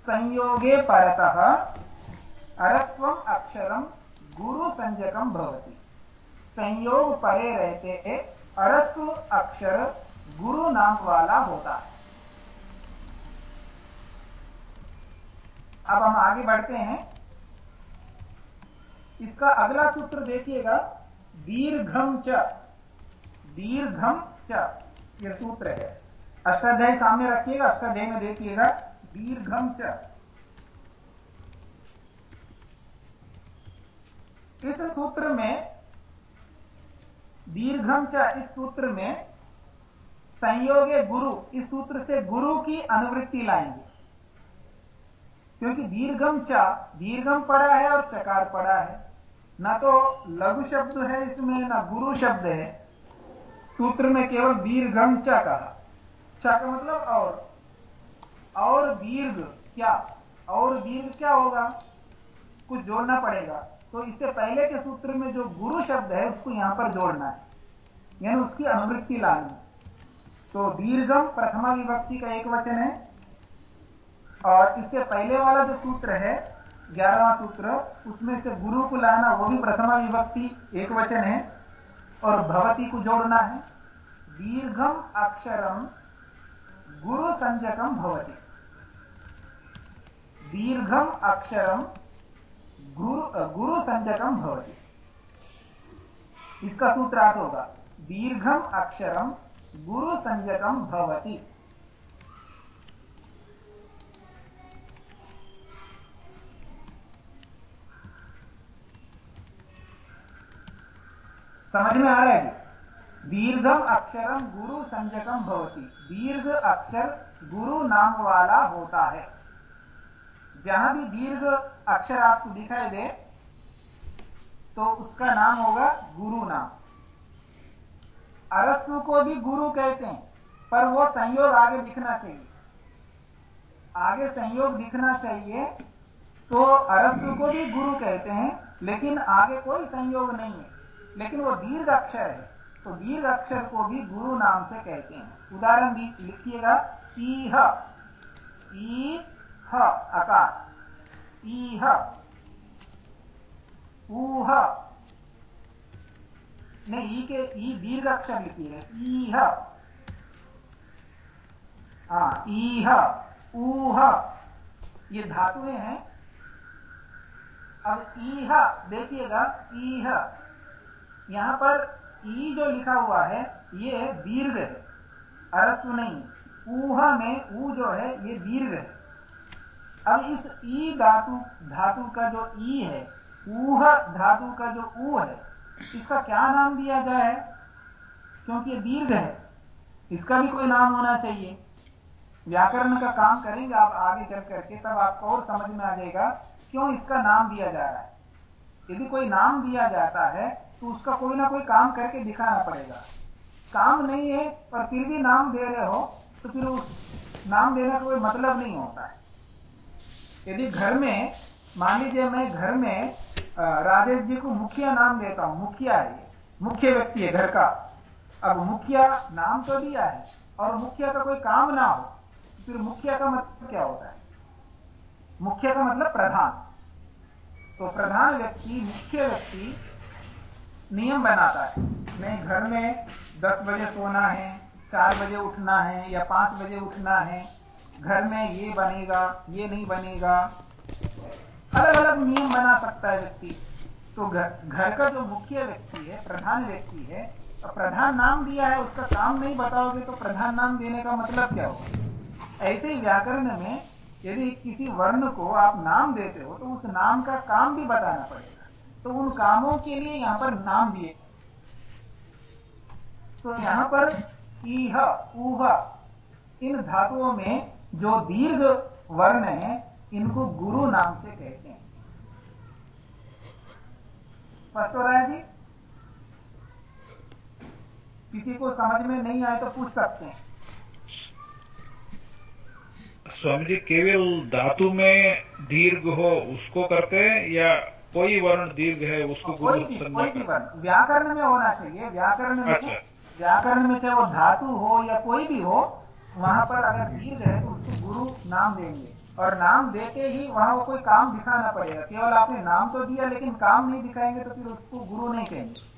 संयोगे परतः अरस्वम गुरु संजकम भवती। संयोग परे रहते अरस्व अक्षर गुरु नाम वाला होता है। अब हम आगे बढ़ते हैं। इसका अगला सूत्र देखिएगा दीर्घम च। दीर्घम च यह सूत्र है। अष्टाध्याय सामने रखिएगा, अष्टाध्याय में देखिएगा दीर्घम च। इस सूत्र में दीर्घम च इस सूत्र में, संयोगे गुरु, इस सूत्र से गुरु की अनुवृत्ति लाएँगे। क्योंकि दीर्घम चा दीर्घम पड़ा है और चकार पड़ा है। न तो लघु शब्द है इसमें, ना गुरु शब्द है। सूत्र में केवल दीर्घम च कहा। चा का मतलब और। और दीर्घ क्या? और दीर्घ क्या होगा? कुछ जोड़ना पड़ेगा। तो इससे पहले के सूत्र में जो गुरु शब्द है, उसको यहाँ पर जोड़ना है। यानी उसकी अनुवृत्ति लानी तो दीर्घम प्रथमा विभक्ति का एक वचन है। और इससे पहले वाला जो सूत्र है, ग्यारहवा सूत्र, उसमें से गुरु को लाना, वो भी प्रथमा विभक्ति एक वचन है। और भवती को जोड़ना है। दीर्घम अक्षरम, गुरु संजकम भवती। दीर्घम अक्षरम गुरु संजकम भवती। इसका सूत्र सूत्रार्थ होगा। दीर्घम अक्षरम गुरु संजकम भवती। समझ में आ रहा है दीर्घम अक्षरम गुरु संजकम भवती। दीर्घ अक्षर गुरु नाम वाला होता है। जहाँ भी दीर्घ अक्षर आपको दिखाई दे तो उसका नाम होगा गुरु नाम। अरस्व को भी गुरु कहते हैं, पर वो संयोग आगे दिखना चाहिए। आगे संयोग दिखना चाहिए तो अरस्व को भी गुरु कहते हैं, लेकिन आगे कोई संयोग नहीं है। लेकिन वो दीर्घ अक्षर है तो दीर्घ अक्षर को भी गुरु नाम से कहते हैं। उदाहरण लिखिएगा ईह ई ह अकार ईह ऊह। ई के, ई दीर्घ अक्षर ईह हाँ। ईह ऊह। ये धातुएँ हैं। अब ईह देखिएगा ईह यहाँ पर ई जो लिखा हुआ है, ये दीर्घ है। अरस्व नहीं। ऊहा में ऊ जो है, ये दीर्घ है। अब इस ई धातु धातु का जो ई है, ऊह धातु का जो ऊ है, इसका क्या नाम दिया जाए? क्योंकि दीर्घ है, इसका भी कोई नाम होना चाहिए। व्याकरण का काम करेंगे आप आगे चल करके, तब आपको और समझ में आ जाएगा क्यों इसका नाम दिया जा रहा है। यदि कोई नाम दिया जाता है तो उसका कोई ना कोई काम करके दिखाना पड़ेगा। काम नहीं है, पर फिर भी नाम दे रहे हो तो फिर उस नाम देने का कोई मतलब नहीं होता है। यदि घर में, मान लीजिए मैं घर में राजेश जी को मुखिया नाम देता हूँ, मुखिया है मुख्य व्यक्ति है घर का। अब मुखिया नाम तो दिया है, और मुखिया का कोई काम ना हो, फिर मुखिया का मतलब क्या होता है? मुखिया का मतलब प्रधान। तो प्रधान व्यक्ति, मुख्य व्यक्ति नियम बनाता है मैं घर में दस बजे सोना है, चार बजे उठना है, या पाँच बजे उठना है घर में ये बनेगा, ये नहीं बनेगा। अलग अलग नियम बना सकता है व्यक्ति। तो घर का जो मुख्य व्यक्ति है, प्रधान व्यक्ति है प्रधान नाम दिया है, उसका काम नहीं बताओगे तो प्रधान नाम देने का मतलब क्या होगा? ऐसे ही व्याकरण में यदि किसी वर्ण को आप नाम देते हो तो उस नाम का काम भी बताना पड़ेगा। तो उन कामों के लिए यहाँ पर नाम दिए। तो यहाँ पर ईह, ऊह, इन धातुओं में जो दीर्घ वर्ण है इनको गुरु नाम से कहते हैं। स्पष्ट हो रहा है जी? किसी को समझ में नहीं आए तो पूछ सकते हैं। स्वामी जी केवल धातु में दीर्घ हो उसको करते हैं या कोई वर्ण दीर्घ है उसको गुरु संज्ञा वर्ण। व्याकरण में होना चाहिए व्याकरण में अच्छा। व्याकरण में चाहे वो धातु हो या कोई भी हो वहाँ पर अगर दीर्घ है तो उसको गुरु नाम देंगे। और नाम देते ही वहाँ वो कोई काम दिखाना पड़ेगा। केवल आपने नाम तो दिया लेकिन काम नहीं दिखाएँगे तो फिर उसको गुरु नहीं कहेंगे।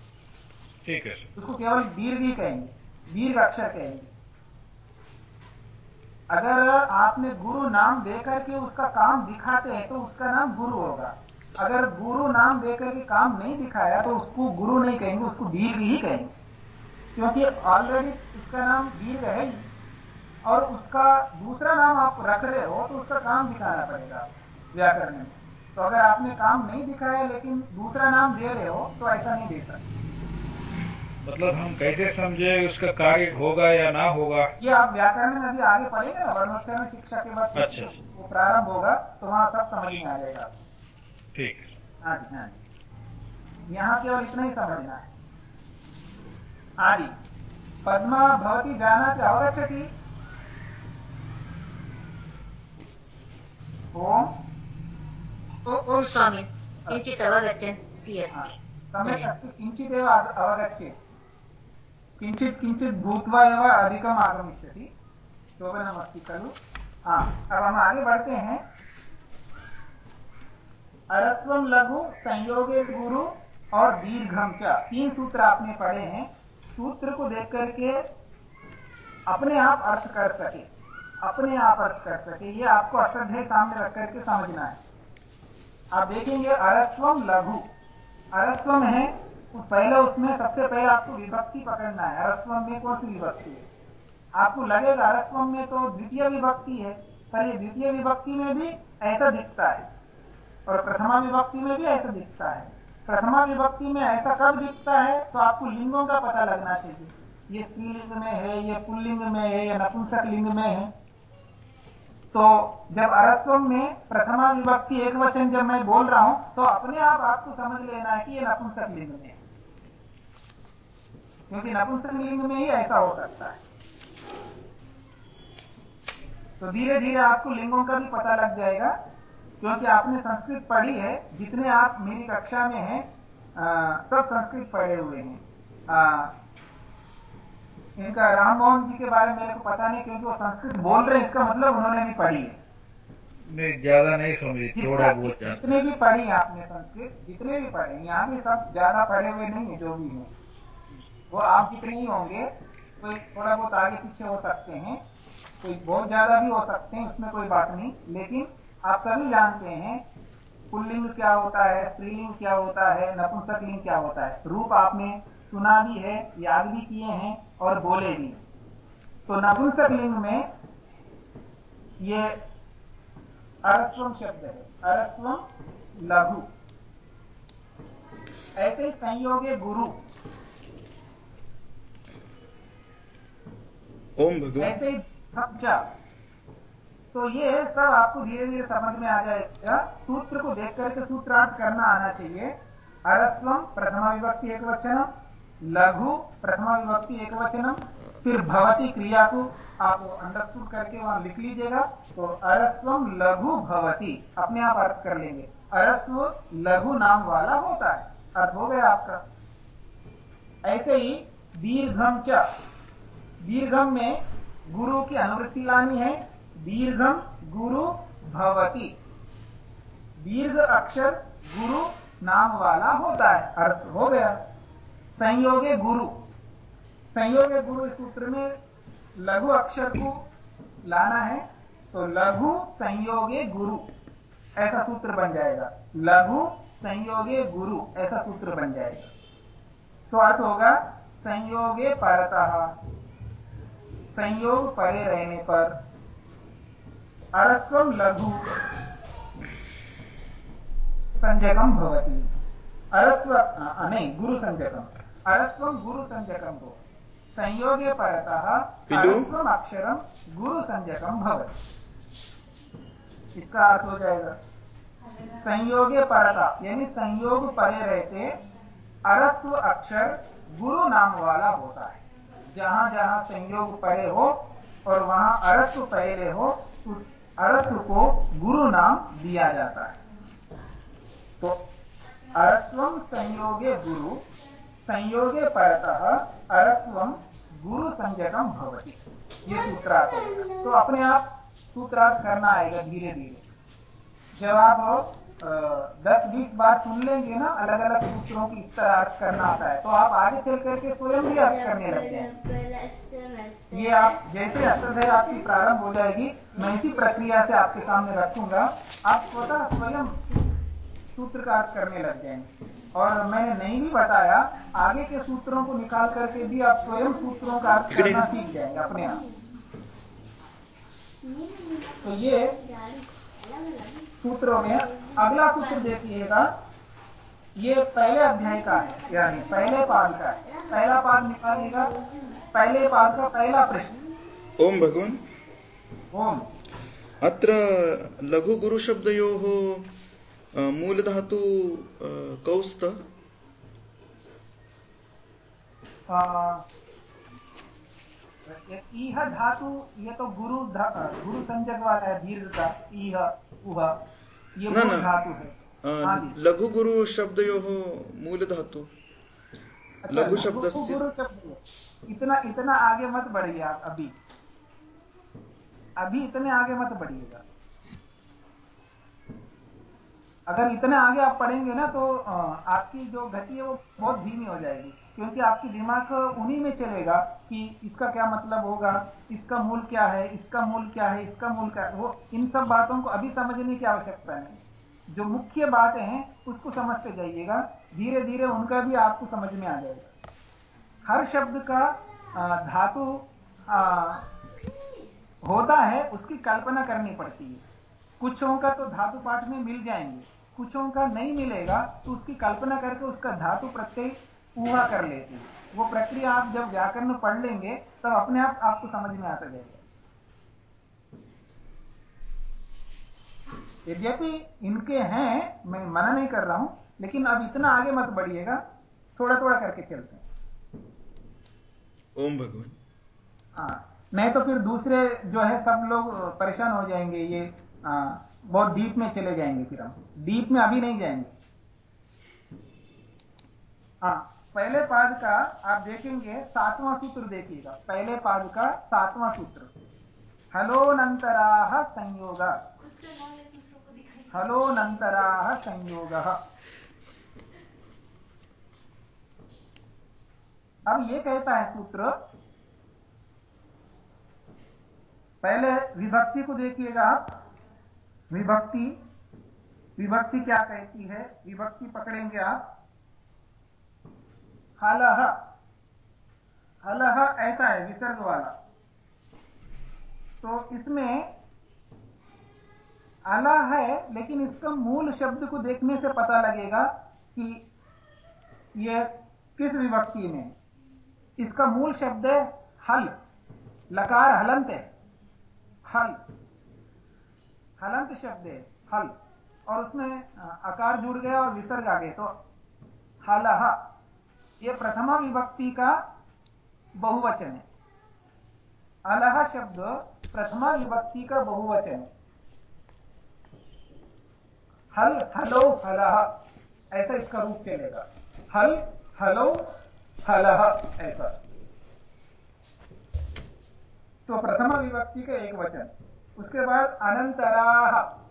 ठीक है। उसको केवल दीर्घ ही कहेंगे। दीर्घ अक्षर कहेंगे। अगर आपने गुरु नाम देकर के उसका काम दिखाते हैं तो उसका नाम गुरु होगा। अगर गुरु नाम देकर के काम नहीं दिखाया तो उसको गुरु नहीं कहेंगे उसको दीर्घ ही कहेंगे। क्योंकि ऑलरेडी उसका नाम दीर्घ है ही। और उसका दूसरा नाम आप रख रहे हो तो उसका काम दिखाना पड़ेगा व्याकरण में। तो अगर आपने काम नहीं दिखाया लेकिन दूसरा नाम दे रहे हो तो ऐसा नहीं दे सकते। मतलब हम कैसे समझे उसका कार्य होगा या ना होगा? ये आप व्याकरण में अभी आगे पढ़ेंगे ना वर्णोच्चारण शिक्षा के बाद अच्छा। वो प्रारंभ होगा तो वहाँ सब समझ में आ जाएगा। ठीक है। जी हाँ जी। यहाँ केवल इतना ही समझना है। आदि। पद्मा भवती जानाति अवगच्छति ओम ओम स्वामी किञ्चित् अवगच्छन्ति अस्मि सम्यक् अस्ति किञ्चिदेव अवगच्छेत् किञ्चित् किञ्चित् भूत्वा एव अधिकम् आगमिष्यति। शोभनमस्ति खलु। हाँ अब हम आगे बढ़ते हैं। अरस्वम लघु संयोगे गुरु और दीर्घम च। तीन सूत्र आपने पढ़े हैं। सूत्र को देख करके अपने आप अर्थ कर सके। अपने आप अर्थ कर सके। ये आपको अष्टाध्याय सामने रख करके समझना है। आप देखेंगे अरस्वम लघु। अरस्वम है पहले उसमें सबसे पहले आपको विभक्ति पकड़ना है। अरस्वम में कौन सी विभक्ति है? आपको लगेगा अरस्वम में तो द्वितीय विभक्ति है, पर ये द्वितीय विभक्ति में भी ऐसा दिखता है। और प्रथमा विभक्ति में भी ऐसा दिखता है। प्रथमा विभक्ति में ऐसा कब दिखता है? तो आपको लिंगों का पता लगना चाहिए। ये स्त्रीलिंग में है, ये पुल्लिंग में है, या नपुंसक लिंग में है। तो जब अरस्वम में प्रथमा विभक्ति एक वचन जब मैं बोल रहा हूँ तो अपने आप आपको समझ लेना है कि ये नपुंसक लिंग में क्योंकि नपुंसक लिंग में ही ऐसा हो सकता है। तो धीरे धीरे आपको लिंगों का भी पता लग जाएगा, क्योंकि आपने संस्कृत पढ़ी है, जितने आप मेरी कक्षा में हैं सब संस्कृत पढ़े हुए हैं। इनका राम मोहन जी के बारे में मेरे को पता नहीं क्योंकि वो संस्कृत बोल रहे हैं इसका मतलब उन्होंने भी पढ़ी। है नहीं ज़्यादा नहीं समझी थोड़ा बहुत जितने भी पढ़ी आपने संस्कृत जितने भी पढ़े यहाँ भी सब ज़्यादा पढ़े हुए नहीं है जो भी है। वो आप जितने ही होंगे कोई थोड़ा बहुत आगे पीछे हो सकते हैं। कोई बहुत ज़्यादा भी हो सकते हैं उसमें कोई बात नहीं। लेकिन आप सभी जानते हैं पुल्लिंग क्या होता है स्त्रीलिंग क्या होता है नपुंसक लिंग क्या होता है। रूप आपने सुना भी है याद भी किए हैं और बोले भी। तो नपुंसक लिंग में ये अरस्वम शब्द है। अरस्वम लघु। ऐसे संयोगे गुरु। ओम भगवान। ऐसे धम्चा तो ये सब आपको धीरे धीरे समझ में आ जाएगा। सूत्र को देख करके सूत्रार्थ करना आना चाहिए। अरस्वम प्रथमा विभक्ति एक वचनम लघु प्रथमा विभक्ति एक वचनम फिर भवती क्रिया को आप अंडरस्टूड करके वहाँ लिख लीजिएगा तो अरस्वम लघु भवती, अपने आप अर्थ कर लेंगे। अरस्व लघु नाम वाला होता है, अर्थ हो गया आपका। ऐसे ही दीर्घम च, दीर्घम में गुरु की अनुवृत्ति लानी है, दीर्घम गुरु भवती। दीर्घ अक्षर गुरु नाम वाला होता है, अर्थ हो गया। संयोगे गुरु। संयोगे गुरु सूत्र में लघु अक्षर को लाना है तो लघु संयोगे गुरु, ऐसा सूत्र बन जाएगा। लघु संयोगे गुरु, ऐसा सूत्र बन जाएगा। तो अर्थ होगा, संयोगे परतः, संयोग परे रहने पर अरस्वम लघु संजकम भवती। अरस्व नहीं, गुरु संजकम अरस्वम गुरु संजकम हो संयोगे परतः? अरस्वम अक्षरम गुरु संजकम भवति। इसका अर्थ हो जाएगा। संयोगे परता यानी संयोग परे रहते अरस्व अक्षर गुरु नाम वाला होता है। जहाँ जहाँ संयोग परे हो और वहाँ अरस्व पहले हो उस अरस्व को गुरु नाम दिया जाता है। तो अरस्वम संयोगे गुरु संयोगे परतः अरस्वम गुरु संजकम भवति। ये सूत्रार्थ तो अपने आप सूत्रार्थ करना आएगा धीरे धीरे। जब आप दस बीस बार सुन लेंगे ना अलग अलग सूत्रों की इस तरह अर्थ करना आता है तो आप आगे चल करके स्वयं भी अर्थ करने लग जाएँगे ये आप, जैसे अष्टाध्याय आपकी प्रारंभ हो जाएगी, मैं इसी प्रक्रिया से आपके सामने रखूँगा, आप स्वतः स्वयं सूत्र का अर्थ करने लग जाएँगे और मैंने नहीं भी बताया आगे के सूत्रों को निकाल करके भी आप स्वयं सूत्रों का अर्थ करना सीख जाएँगे अपने आप। तो ये सूत्र हो गया अगला सूत्र देखिएगा। ये पहले अध्याय का है यानी पहले पाद का है। पहला पाद निकालिएगा। पहले पाद का पहला प्रश्न। ओम भगवान। ओम। अत्र लघुगुरुशब्दयोः अ, मूलधातु अ, कौस्त। ईह धातु ये तो गुरु गुरु संजक वाला है दीर्घ का ईह उह ये न, मूल धातु है। हाँ जी। लघुगुरुशब्दयोः मूलधातु अच्छा, लघु शब्दस्य- गुरु शब्द इतना इतना आगे मत बढ़िए आप अभी। अभी इतने आगे मत बढ़िएगा। अगर इतने आगे आप पढ़ेंगे ना तो आपकी जो गति है वो बहुत धीमी हो जाएगी। क्योंकि आपकी दिमाग उन्हीं में चलेगा कि इसका क्या मतलब होगा, इसका मूल क्या है, इसका मूल क्या है, इसका मूल क्या है। वो इन सब बातों को अभी समझने की आवश्यकता नहीं। जो मुख्य बातें हैं, उसको समझते जाइएगा। धीरे धीरे उनका भी आपको समझ में आ जाएगा। हर शब्द का धातु होता है, उसकी कल्पना करनी पड़ती है। कुछों का तो धातु पाठ में मिल जाएँगे। कुछों का नहीं मिलेगा तो उसकी कल्पना करके उसका धातु प्रत्यय ऊहा कर लेते हैं। वो प्रक्रिया आप जब व्याकरण पढ़ लेंगे तब अपने आप आपको समझ में आता जाएगा। यद्यपि इनके हैं मैं मना नहीं कर रहा हूँ लेकिन अब इतना आगे मत बढ़िएगा थोड़ा थोड़ा करके चलते हैं। ओम भगवान। हाँ नहीं तो फिर दूसरे जो है सब लोग परेशान हो जाएँगे ये आ, बहुत डीप में चले जाएँगे फिर हम। डीप में अभी नहीं जाएँगे। हाँ पहले पाद का आप देखेंगे, सातवां सूत्र देखिएगा। पहले पाद का सातवां सूत्र। हलोनंतराह संयोग। हलोनंतराह संयोग। अब ये कहता है सूत्र। पहले विभक्ति को देखिएगा आप। विभक्ति विभक्ति क्या कहती है? विभक्ति पकड़ेंगे आप। हलह हलह ऐसा है, विसर्ग वाला। तो इसमें अला है, लेकिन इसका मूल शब्द को देखने से पता लगेगा कि यह किस विभक्ति में। इसका मूल शब्द है हल, लकार हलंत है। हल। हलंत शब्द है, हल। और उसमें अकार जुड़ गया और विसर्ग आ गए तो हलह, ये प्रथमा विभक्ति का बहुवचन है। अलह शब्द प्रथमा विभक्ति का बहुवचन है। हल, हलो, हलह, ऐसा इसका रूप चलेगा। हल, हलो, हलह, ऐसा। तो प्रथमा विभक्ति का एक वचन। उसके बाद अनंतराह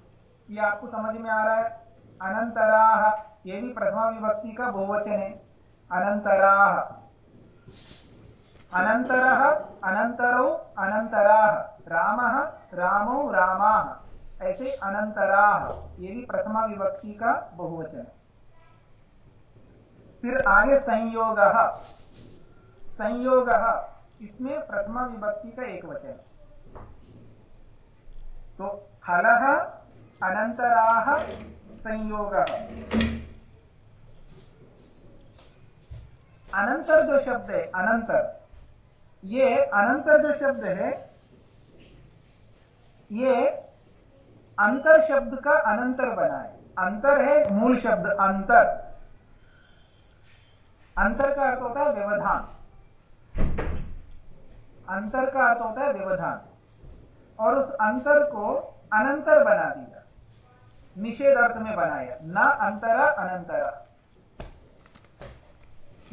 ये आपको समझ में आ रहा है? अनंतराह ये भी प्रथमा विभक्ति का बहुवचन है। अनंतराह अनंतरः, अनंतरो अनंतराह रामः, रामो, रामाः। ऐसे अनंतराह ये भी प्रथमा विभक्ति का बहुवचन है। फिर आगे संयोग। संयोग। इसमें प्रथमा विभक्ति का एक वचन तो हलः अनंतराह संयोग। अनंतर जो शब्द है अनंतर ये अनंतर जो शब्द है ये अंतर शब्द का अनंतर बना है अंतर है मूल शब्द, अंतर। अंतर का अर्थ होता है व्यवधान। अंतर का अर्थ होता है व्यवधान। और उस अंतर को अनंतर बना दिया। निषेध अर्थ में बनाया। न अंतरा अनंतरा।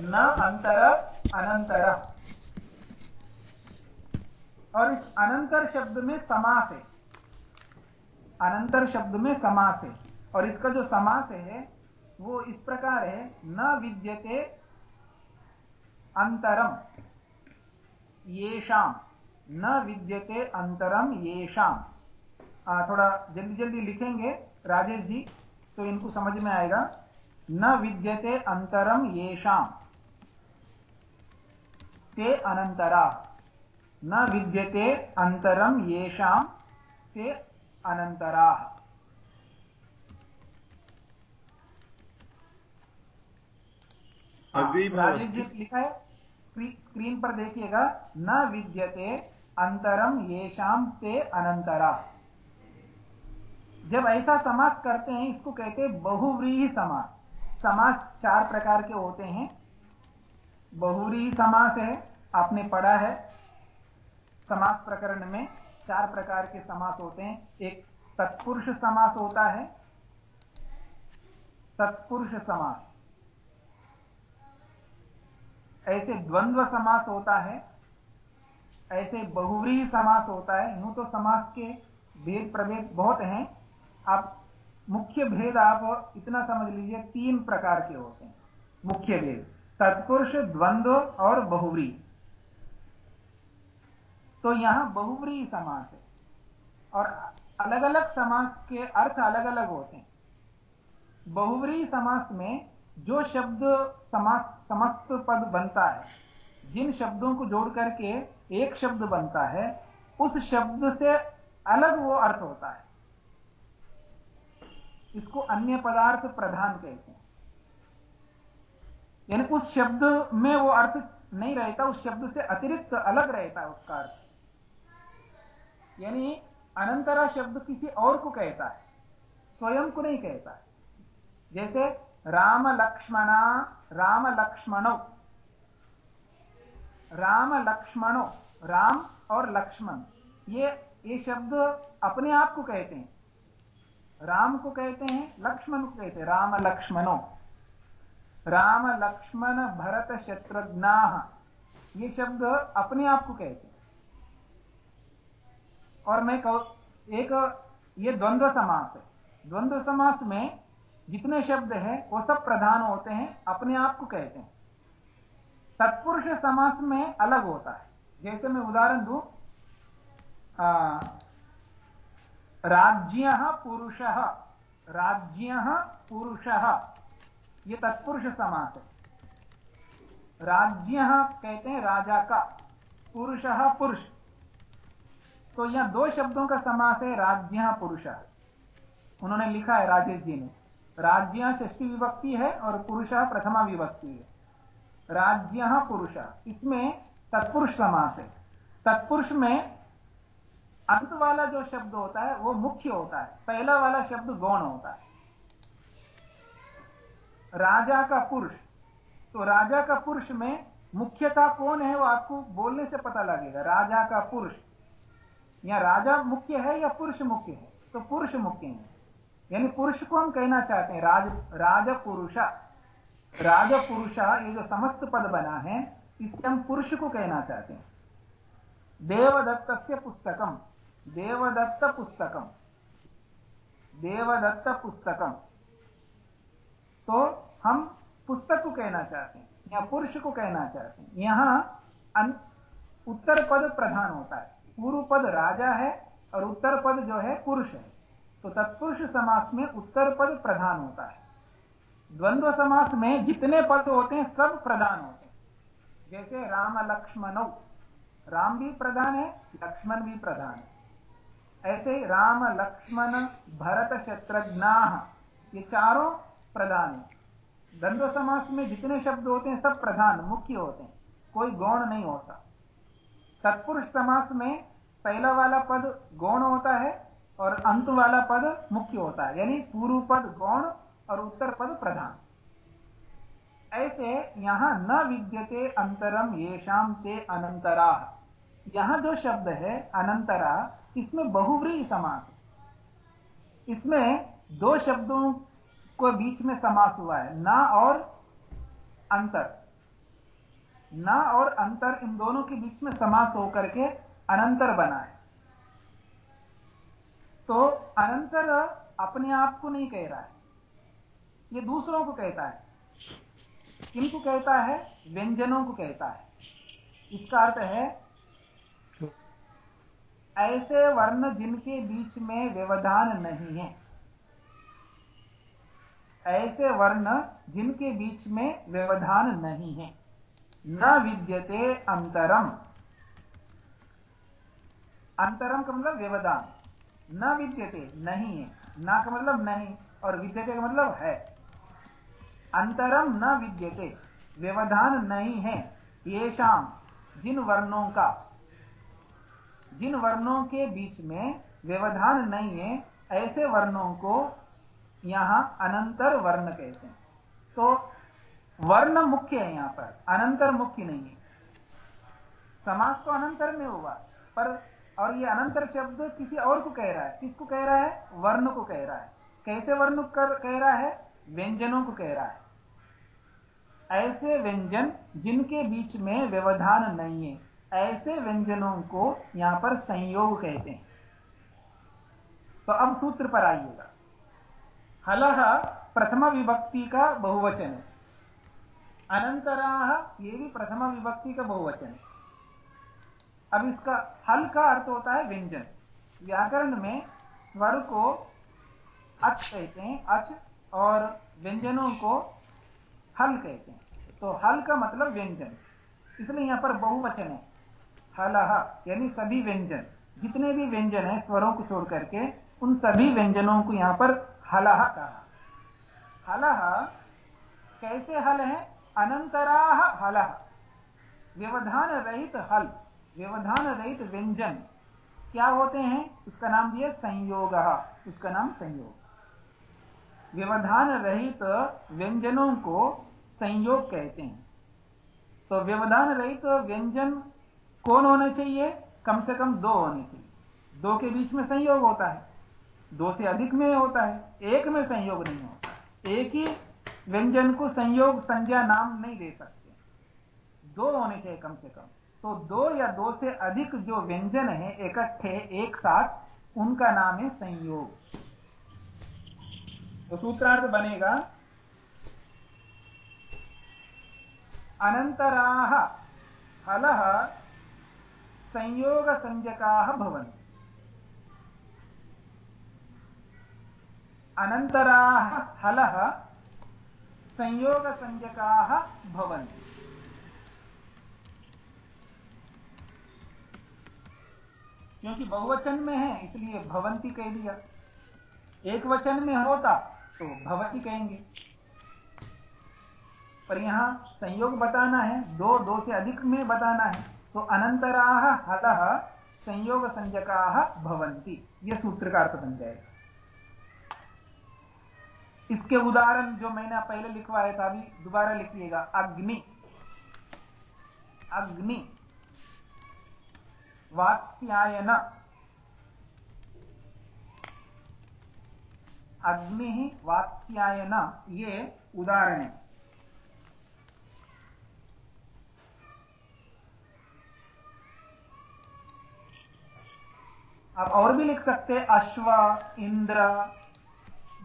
न अंतर अनंतर। और इस अनंतर शब्द में समास है। अनंतर शब्द में समास है। और इसका जो समास है, वो इस प्रकार है। न विद्यते अंतरम। येषाम। न विद्यते अंतरम येषाम आ, थोड़ा जल्दी जल्दी लिखेंगे राजेश जी तो इनको समझ में आएगा। न विद्यते अंतरम ये येषाम ते अनंतरा। न विद्यते अंतरम येषाम ते अनंतराः। जी लिखा है? स्क्रीन पर देखिएगा। न विद्यते अंतरम येषाम ते अनंतरा। जब ऐसा समास करते हैं, इसको कहते हैं बहुव्रीहि समास। समास चार प्रकार के होते हैं। बहुव्रीहि समास है, आपने पढ़ा है। समास प्रकरण में चार प्रकार के समास होते हैं। एक तत्पुरुष समास होता है। तत्पुरुष समास। ऐसे द्वंद्व समास होता है। ऐसे बहुव्रीहि समास होता है। यूँ तो समास के भेद प्रभेद बहुत हैं। आप मुख्य भेद आप इतना समझ लीजिए, तीन प्रकार के होते हैं। मुख्य भेद, तत्पुरुष, द्वंद्व और बहुव्रीहि। तो यहाँ बहुव्रीहि समास है और अलग अलग समास के अर्थ अलग अलग होते हैं। बहुव्रीहि समास में जो शब्द समास, समस्त पद बनता है जिन शब्दों को जोड़ करके एक शब्द बनता है, उस शब्द से अलग वो अर्थ होता है। इसको अन्य पदार्थ प्रधान कहते हैं। यानी उस शब्द में वो अर्थ नहीं रहता, उस शब्द से अतिरिक्त अलग रहता है उसका अर्थ। यानी अनंतरा शब्द किसी और को कहता है, स्वयं को नहीं कहता है। जैसे राम लक्ष्मणा राम लक्ष्मणो राम लक्ष्मणो, राम और लक्ष्मण। ये ये शब्द अपने आप को कहते हैं। राम को कहते हैं, लक्ष्मण को कहते हैं। राम लक्ष्मणो। राम लक्ष्मण भरत शत्रुघ्ना। ये शब्द अपने आप को कहते हैं। और मैं कहूँ, एक, ये द्वंद्व समास है। द्वंद्व समास में जितने शब्द हैं, वो सब प्रधान होते हैं, अपने आप को कहते हैं। तत्पुरुष समास में अलग होता है। जैसे मैं उदाहरण दू राज्य पुरुष राज्य पुरुष, ये तत्पुरुष समास है। राज्य कहते हैं राजा का, पुरुष पुरुष। तो यहाँ दो शब्दों का समास है राज्य पुरुष। उन्होंने लिखा है राजेश जी ने। राज्य षष्ठी विभक्ति है और पुरुष प्रथमा विभक्ति है। राज्य पुरुष। इसमें तत्पुरुष समास है। तत्पुरुष में अंत वाला जो शब्द होता है, वो मुख्य होता है। पहला वाला शब्द गौण होता है। राजा का पुरुष। तो राजा का पुरुष में मुख्यता कौन है, वो आपको बोलने से पता लगेगा। राजा का पुरुष। या राजा मुख्य है या पुरुष मुख्य है? तो पुरुष मुख्य है। यानी पुरुष को हम कहना चाहते हैं, राज राज पुरुषा राज पुरुषा ये जो समस्त पद बना है, इससे हम पुरुष को कहना चाहते हैं। देवदत्त से पुस्तकम। देवदत्त पुस्तकम। देवदत्त पुस्तकम। तो हम पुस्तक को कहना चाहते हैं, या पुरुष को कहना चाहते हैं। यहाँ उत्तर पद प्रधान होता है। पूर्व पद राजा है, और उत्तर पद जो है पुरुष है। तो तत्पुरुष समास में उत्तर पद प्रधान होता है। द्वंद्व समास में जितने पद होते हैं, सब प्रधान होते हैं। जैसे राम लक्ष्मणो। राम भी प्रधान है, लक्ष्मण भी प्रधान है। ऐसे राम, लक्ष्मण, भरत शत्रुघ्ना ये चारों प्रधान है। द्वंद्व समास में जितने शब्द होते हैं, सब प्रधान, मुख्य होते हैं। कोई गौण नहीं होता। तत्पुरुष समास में पहला वाला पद गौण होता है और अंत वाला पद मुख्य होता है। यानी पूर्व पद गौण और उत्तर पद प्रधान। ऐसे यहाँ न विद्यते अंतरम येषाम ते अनंतरा। यहाँ जो शब्द है अनंतरा, इसमें बहुव्रीहि समास है। इसमें दो शब्दों को बीच में समास हुआ है, ना और अंतर। ना और अंतर इन दोनों के बीच में समास होकर के अनंतर बना है। तो अनंतर अपने आप को नहीं कह रहा है। ये दूसरों को कहता है। किनको कहता है? व्यंजनों को कहता है। इसका अर्थ है, ऐसे वर्ण जिनके बीच में व्यवधान नहीं है। ऐसे वर्ण जिनके बीच में व्यवधान नहीं है। न विद्यते अंतरम। अंतरम का मतलब व्यवधान। न विद्यते, नहीं है। ना का मतलब नहीं, और विद्यते का मतलब है। अंतरम न विद्यते, व्यवधान नहीं है ये शाम जिन वर्णों का। जिन वर्णों के बीच में व्यवधान नहीं है, ऐसे वर्णों को यहाँ अनंतर वर्ण कहते हैं। तो वर्ण मुख्य है यहाँ पर, अनंतर मुख्य नहीं है। समास तो अनंतर में हुआ, पर और ये अनंतर शब्द किसी और को कह रहा है, किसको कह रहा है? वर्ण को कह रहा है। कैसे वर्ण कर, कह रहा है? व्यंजनों को कह रहा है। ऐसे व्यंजन जिनके बीच में व्यवधान नहीं है, ऐसे व्यंजनों को यहाँ पर संयोग कहते हैं। तो अब सूत्र पर आइएगा। हलह प्रथम विभक्ति का बहुवचन है। अनंतराह ये भी प्रथम विभक्ति का बहुवचन है। अब इसका हल का अर्थ होता है व्यंजन। व्याकरण में स्वर को अच कहते हैं, अच और व्यंजनों को हल कहते हैं। तो हल का मतलब व्यंजन। इसलिए यहाँ पर बहुवचन है। हलह, यानी सभी व्यंजन। जितने भी व्यंजन है स्वरों को छोड़ करके, उन सभी व्यंजनों को यहाँ पर हलह कहा। हलह, कैसे हल है? अनंतराह हलह। व्यवधान रहित हल, व्यवधान रहित व्यंजन। क्या होते हैं? उसका नाम दिया संयोग। उसका नाम संयोग। व्यवधान रहित व्यंजनों को संयोग कहते हैं। तो व्यवधान रहित व्यंजन कौन होने चाहिए? कम से कम दो होने चाहिए। दो के बीच में संयोग होता है। दो से अधिक में होता है। एक में संयोग नहीं होता एक ही व्यंजन को संयोग, संज्ञा, नाम नहीं दे सकते। दो होने चाहिए कम से कम। तो दो या दो से अधिक जो व्यंजन है इकट्ठे एक साथ, उनका नाम है संयोग। तो सूत्रार्थ बनेगा अनंतराह हलः संयोग अनन्तराः हलः संयोगसंज्ञकाः भवन्ति। क्योंकि बहुवचन में है, इसलिए भवंती कह दिया। एक वचन में होता तो भवती कहेंगे। पर यहाँ संयोग बताना है, दो दो से अधिक में बताना है तो अनंतराह हतः संयोग संजका भवंती यह सूत्र का अर्थ बन जाएगा। इसके उदाहरण जो मैंने पहले लिखवाया था, अभी दोबारा लिखिएगा। अग्नि। अग्नि। वात्स्यायन। अग्नि वात्स्यायन, ये उदाहरण है। आप और भी लिख सकते हैं, अश्व, इंद्र,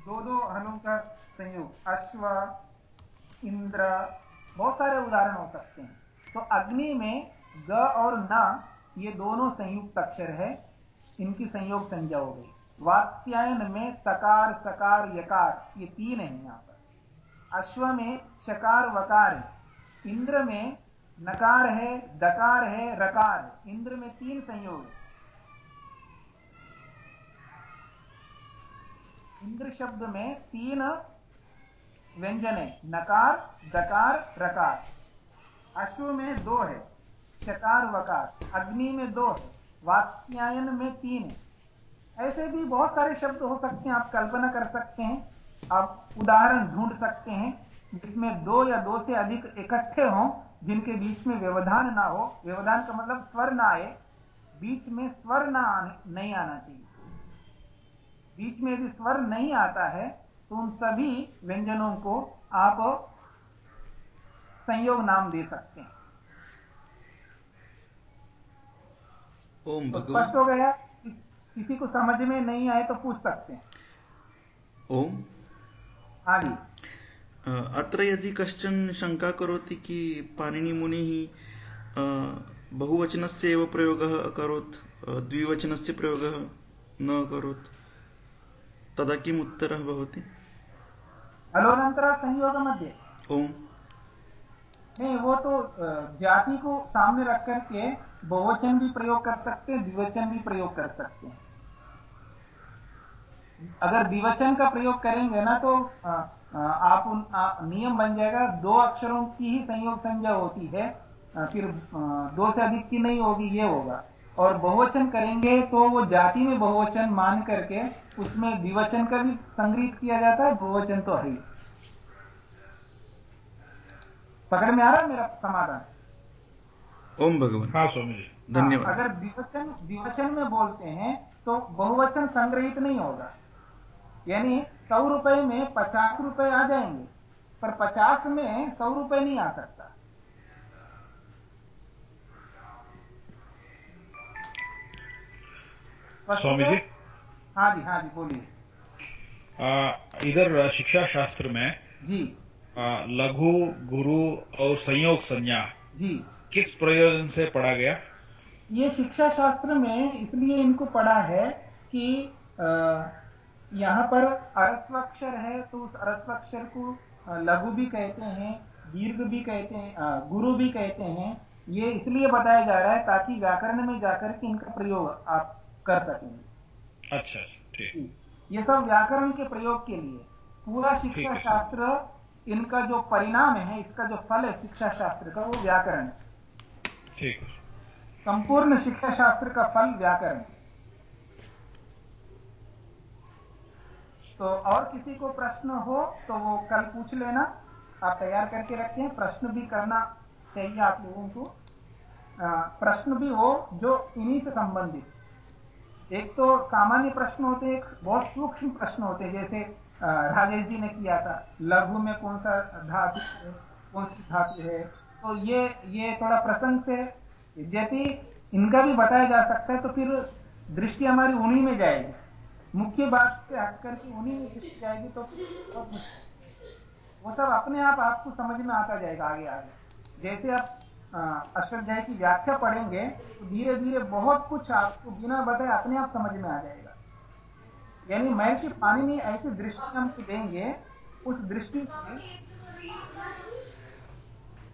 दो दो हलों का संयोग। अश्व, इंद्र, बहुत सारे उदाहरण हो सकते हैं। तो अग्नि में ग और न, ये दोनों संयुक्त अक्षर है। इनकी संयोग संज्ञा हो गई। वात्स्यायन में सकार सकार, यकार, ये तीन है यहाँ पर। अश्व में शकार वकार है। इंद्र में नकार है, दकार है, रकार है। इंद्र में तीन संयोग है। इंद्र शब्द में तीन व्यंजन है। नकार, दकार, रकार। अश्व में दो है। चकार, वकार। अग्नि में दो है। वात्स्यायन में तीन है। ऐसे भी बहुत सारे शब्द हो सकते हैं आप कल्पना कर सकते हैं आप उदाहरण ढूंढ सकते हैं जिसमें दो या दो से अधिक इकट्ठे हों जिनके बीच में व्यवधान ना हो। व्यवधान का मतलब स्वर ना आए बीच में स्वर ना आने नहीं आना चाहिए। बीच में यदि स्वर नहीं आता है तो उन सभी व्यंजनों को आप संयोग नाम दे सकते हैं। ओम तो स्पष्ट हो गया? किस- को समझ में नहीं आए तो पूछ सकते हैं। ओम। आगे अ, अत्र यदि कश्चन शङ्का करोति कि पाणिनिमुनिः अ, बहुवचनस्य एव प्रयोगः अकरोत् द्विवचनस्य प्रयोगः न अकरोत् तदा किम् उत्तरः भवति? हलोनंतरा संयोग मध्य ओम। नहीं वो तो जाति को सामने रख करके बहुवचन भी प्रयोग कर सकते हैं द्विवचन भी प्रयोग कर सकते हैं। अगर द्विवचन का प्रयोग करेंगे ना तो आ, आ, आप उन आ, नियम बन जाएगा दो अक्षरों की ही संयोग संज्ञा होती है आ, फिर आ, दो से अधिक की नहीं होगी ये होगा। और बहुवचन करेंगे तो वो जाति में बहुवचन मान करके उसमें द्विवचन का भी संग्रहित किया जाता है बहुवचन तो है पकड़ में आ रहा है मेरा समाधान? ओम भगवान। हाँ स्वामी जी। धन्यवाद। हाँ, अगर द्विवचन द्विवचन में बोलते हैं तो बहुवचन संग्रहित नहीं होगा। यानी सौ रुपए में पचास रुपए आ जाएँगे। पर पचास में सौ रुपए नहीं आ सकता। स्वामी जी। हाँ जी हाँ जी बोलिए। इधर शिक्षा शास्त्र में जी। आ, लघु गुरु और संयोग संज्ञा जी। किस प्रयोजन से पढ़ा गया? ये शिक्षा शास्त्र में इसलिए इनको पढ़ा है कि अ, यहाँ पर अरस्वाक्षर है तो उस अरस्वाक्षर को लघु भी कहते हैं दीर्घ भी कहते हैं गुरु भी कहते हैं। ये इसलिए बताया जा रहा है ताकि व्याकरण में जाकर के इनका प्रयोग आप कर सकेंगे अच्छा अच्छा ठीक। ये सब व्याकरण के प्रयोग के लिए। पूरा शिक्षा शास्त्र इनका जो परिणाम है इसका जो फल है शिक्षा शास्त्र का वो व्याकरण है। ठीक संपूर्ण शिक्षा शास्त्र का फल व्याकरण है। तो और किसी को प्रश्न हो तो वो कल पूछ लेना। आप तैयार करके रखें प्रश्न भी करना चाहिए आप लोगों को। प्रश्न भी हो जो इन्हीं से संबंधित। एक तो सामान्य प्रश्न होते हैं, एक बहुत सूक्ष्म प्रश्न होते हैं, जैसे राजेश जी ने किया था, लघु में कौन सा धातु कौन सी धातु है? तो ये ये थोड़ा प्रसंग से यद्यपि इनका भी बताया जा सकता है तो फिर दृष्टि हमारी उन्हीं में जाएगी। मुख्य बात से हट करके उन्हीं में दृष्टि जाएगी तो वो सब अपने आप आपको समझ में आता जाएगा आगे आगे। जैसे आप अष्टाध्याय की व्याख्या पढ़ेंगे तो धीरे धीरे बहुत कुछ आपको बिना बताए अपने आप समझ में आ जाएगा। यानी महर्षि पाणिनि ऐसी दृष्टि हमको देंगे, उस दृष्टि से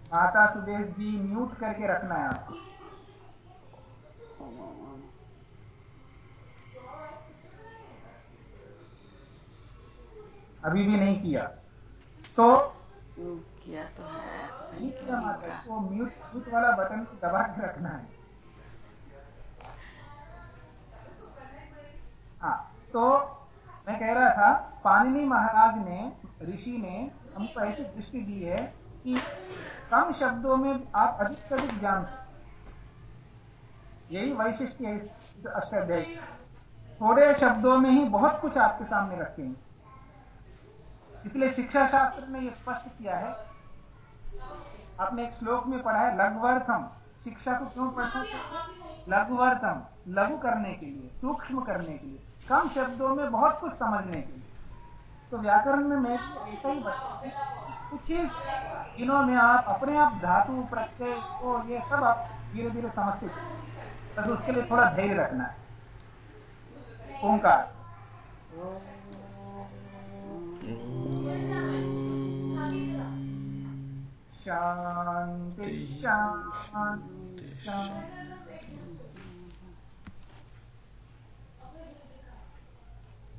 माता सुदेश जी म्यूट करके रखना है आपको। अभी भी नहीं किया। तो किया तो है नहीं को म्यूट म्यूट वाला बटन दबा के रखना है। हाँ तो मैं कह रहा था पानिनी महाराज ने ऋषि ने हमको ऐसी दृष्टि दी है कि कम शब्दों में आप अधिक से अधिक जान सकते यही वैशिष्ट है इस इस अष्टाध्याय थोड़े शब्दों में ही बहुत कुछ आपके सामने रखेंगे। इसलिए शिक्षा शास्त्र ने यह स्पष्ट किया है। आपने एक श्लोक में पढ़ा है लघुवर्थम शिक्षा को क्यों पढ़ना चाहिए लघुवर्थम लघु करने के लिए, सूक्ष्म करने के लिए, कम शब्दों में बहुत कुछ समझने के लिए। तो व्याकरण में मैं ऐसा ही बताऊँ। कुछ ही दिनों में आप अपने आप धातु, प्रत्यय को ये सब आप धीरे धीरे समझते बस उसके लिए थोड़ा धैर्य रखना है। ओंकार। 得是，得是。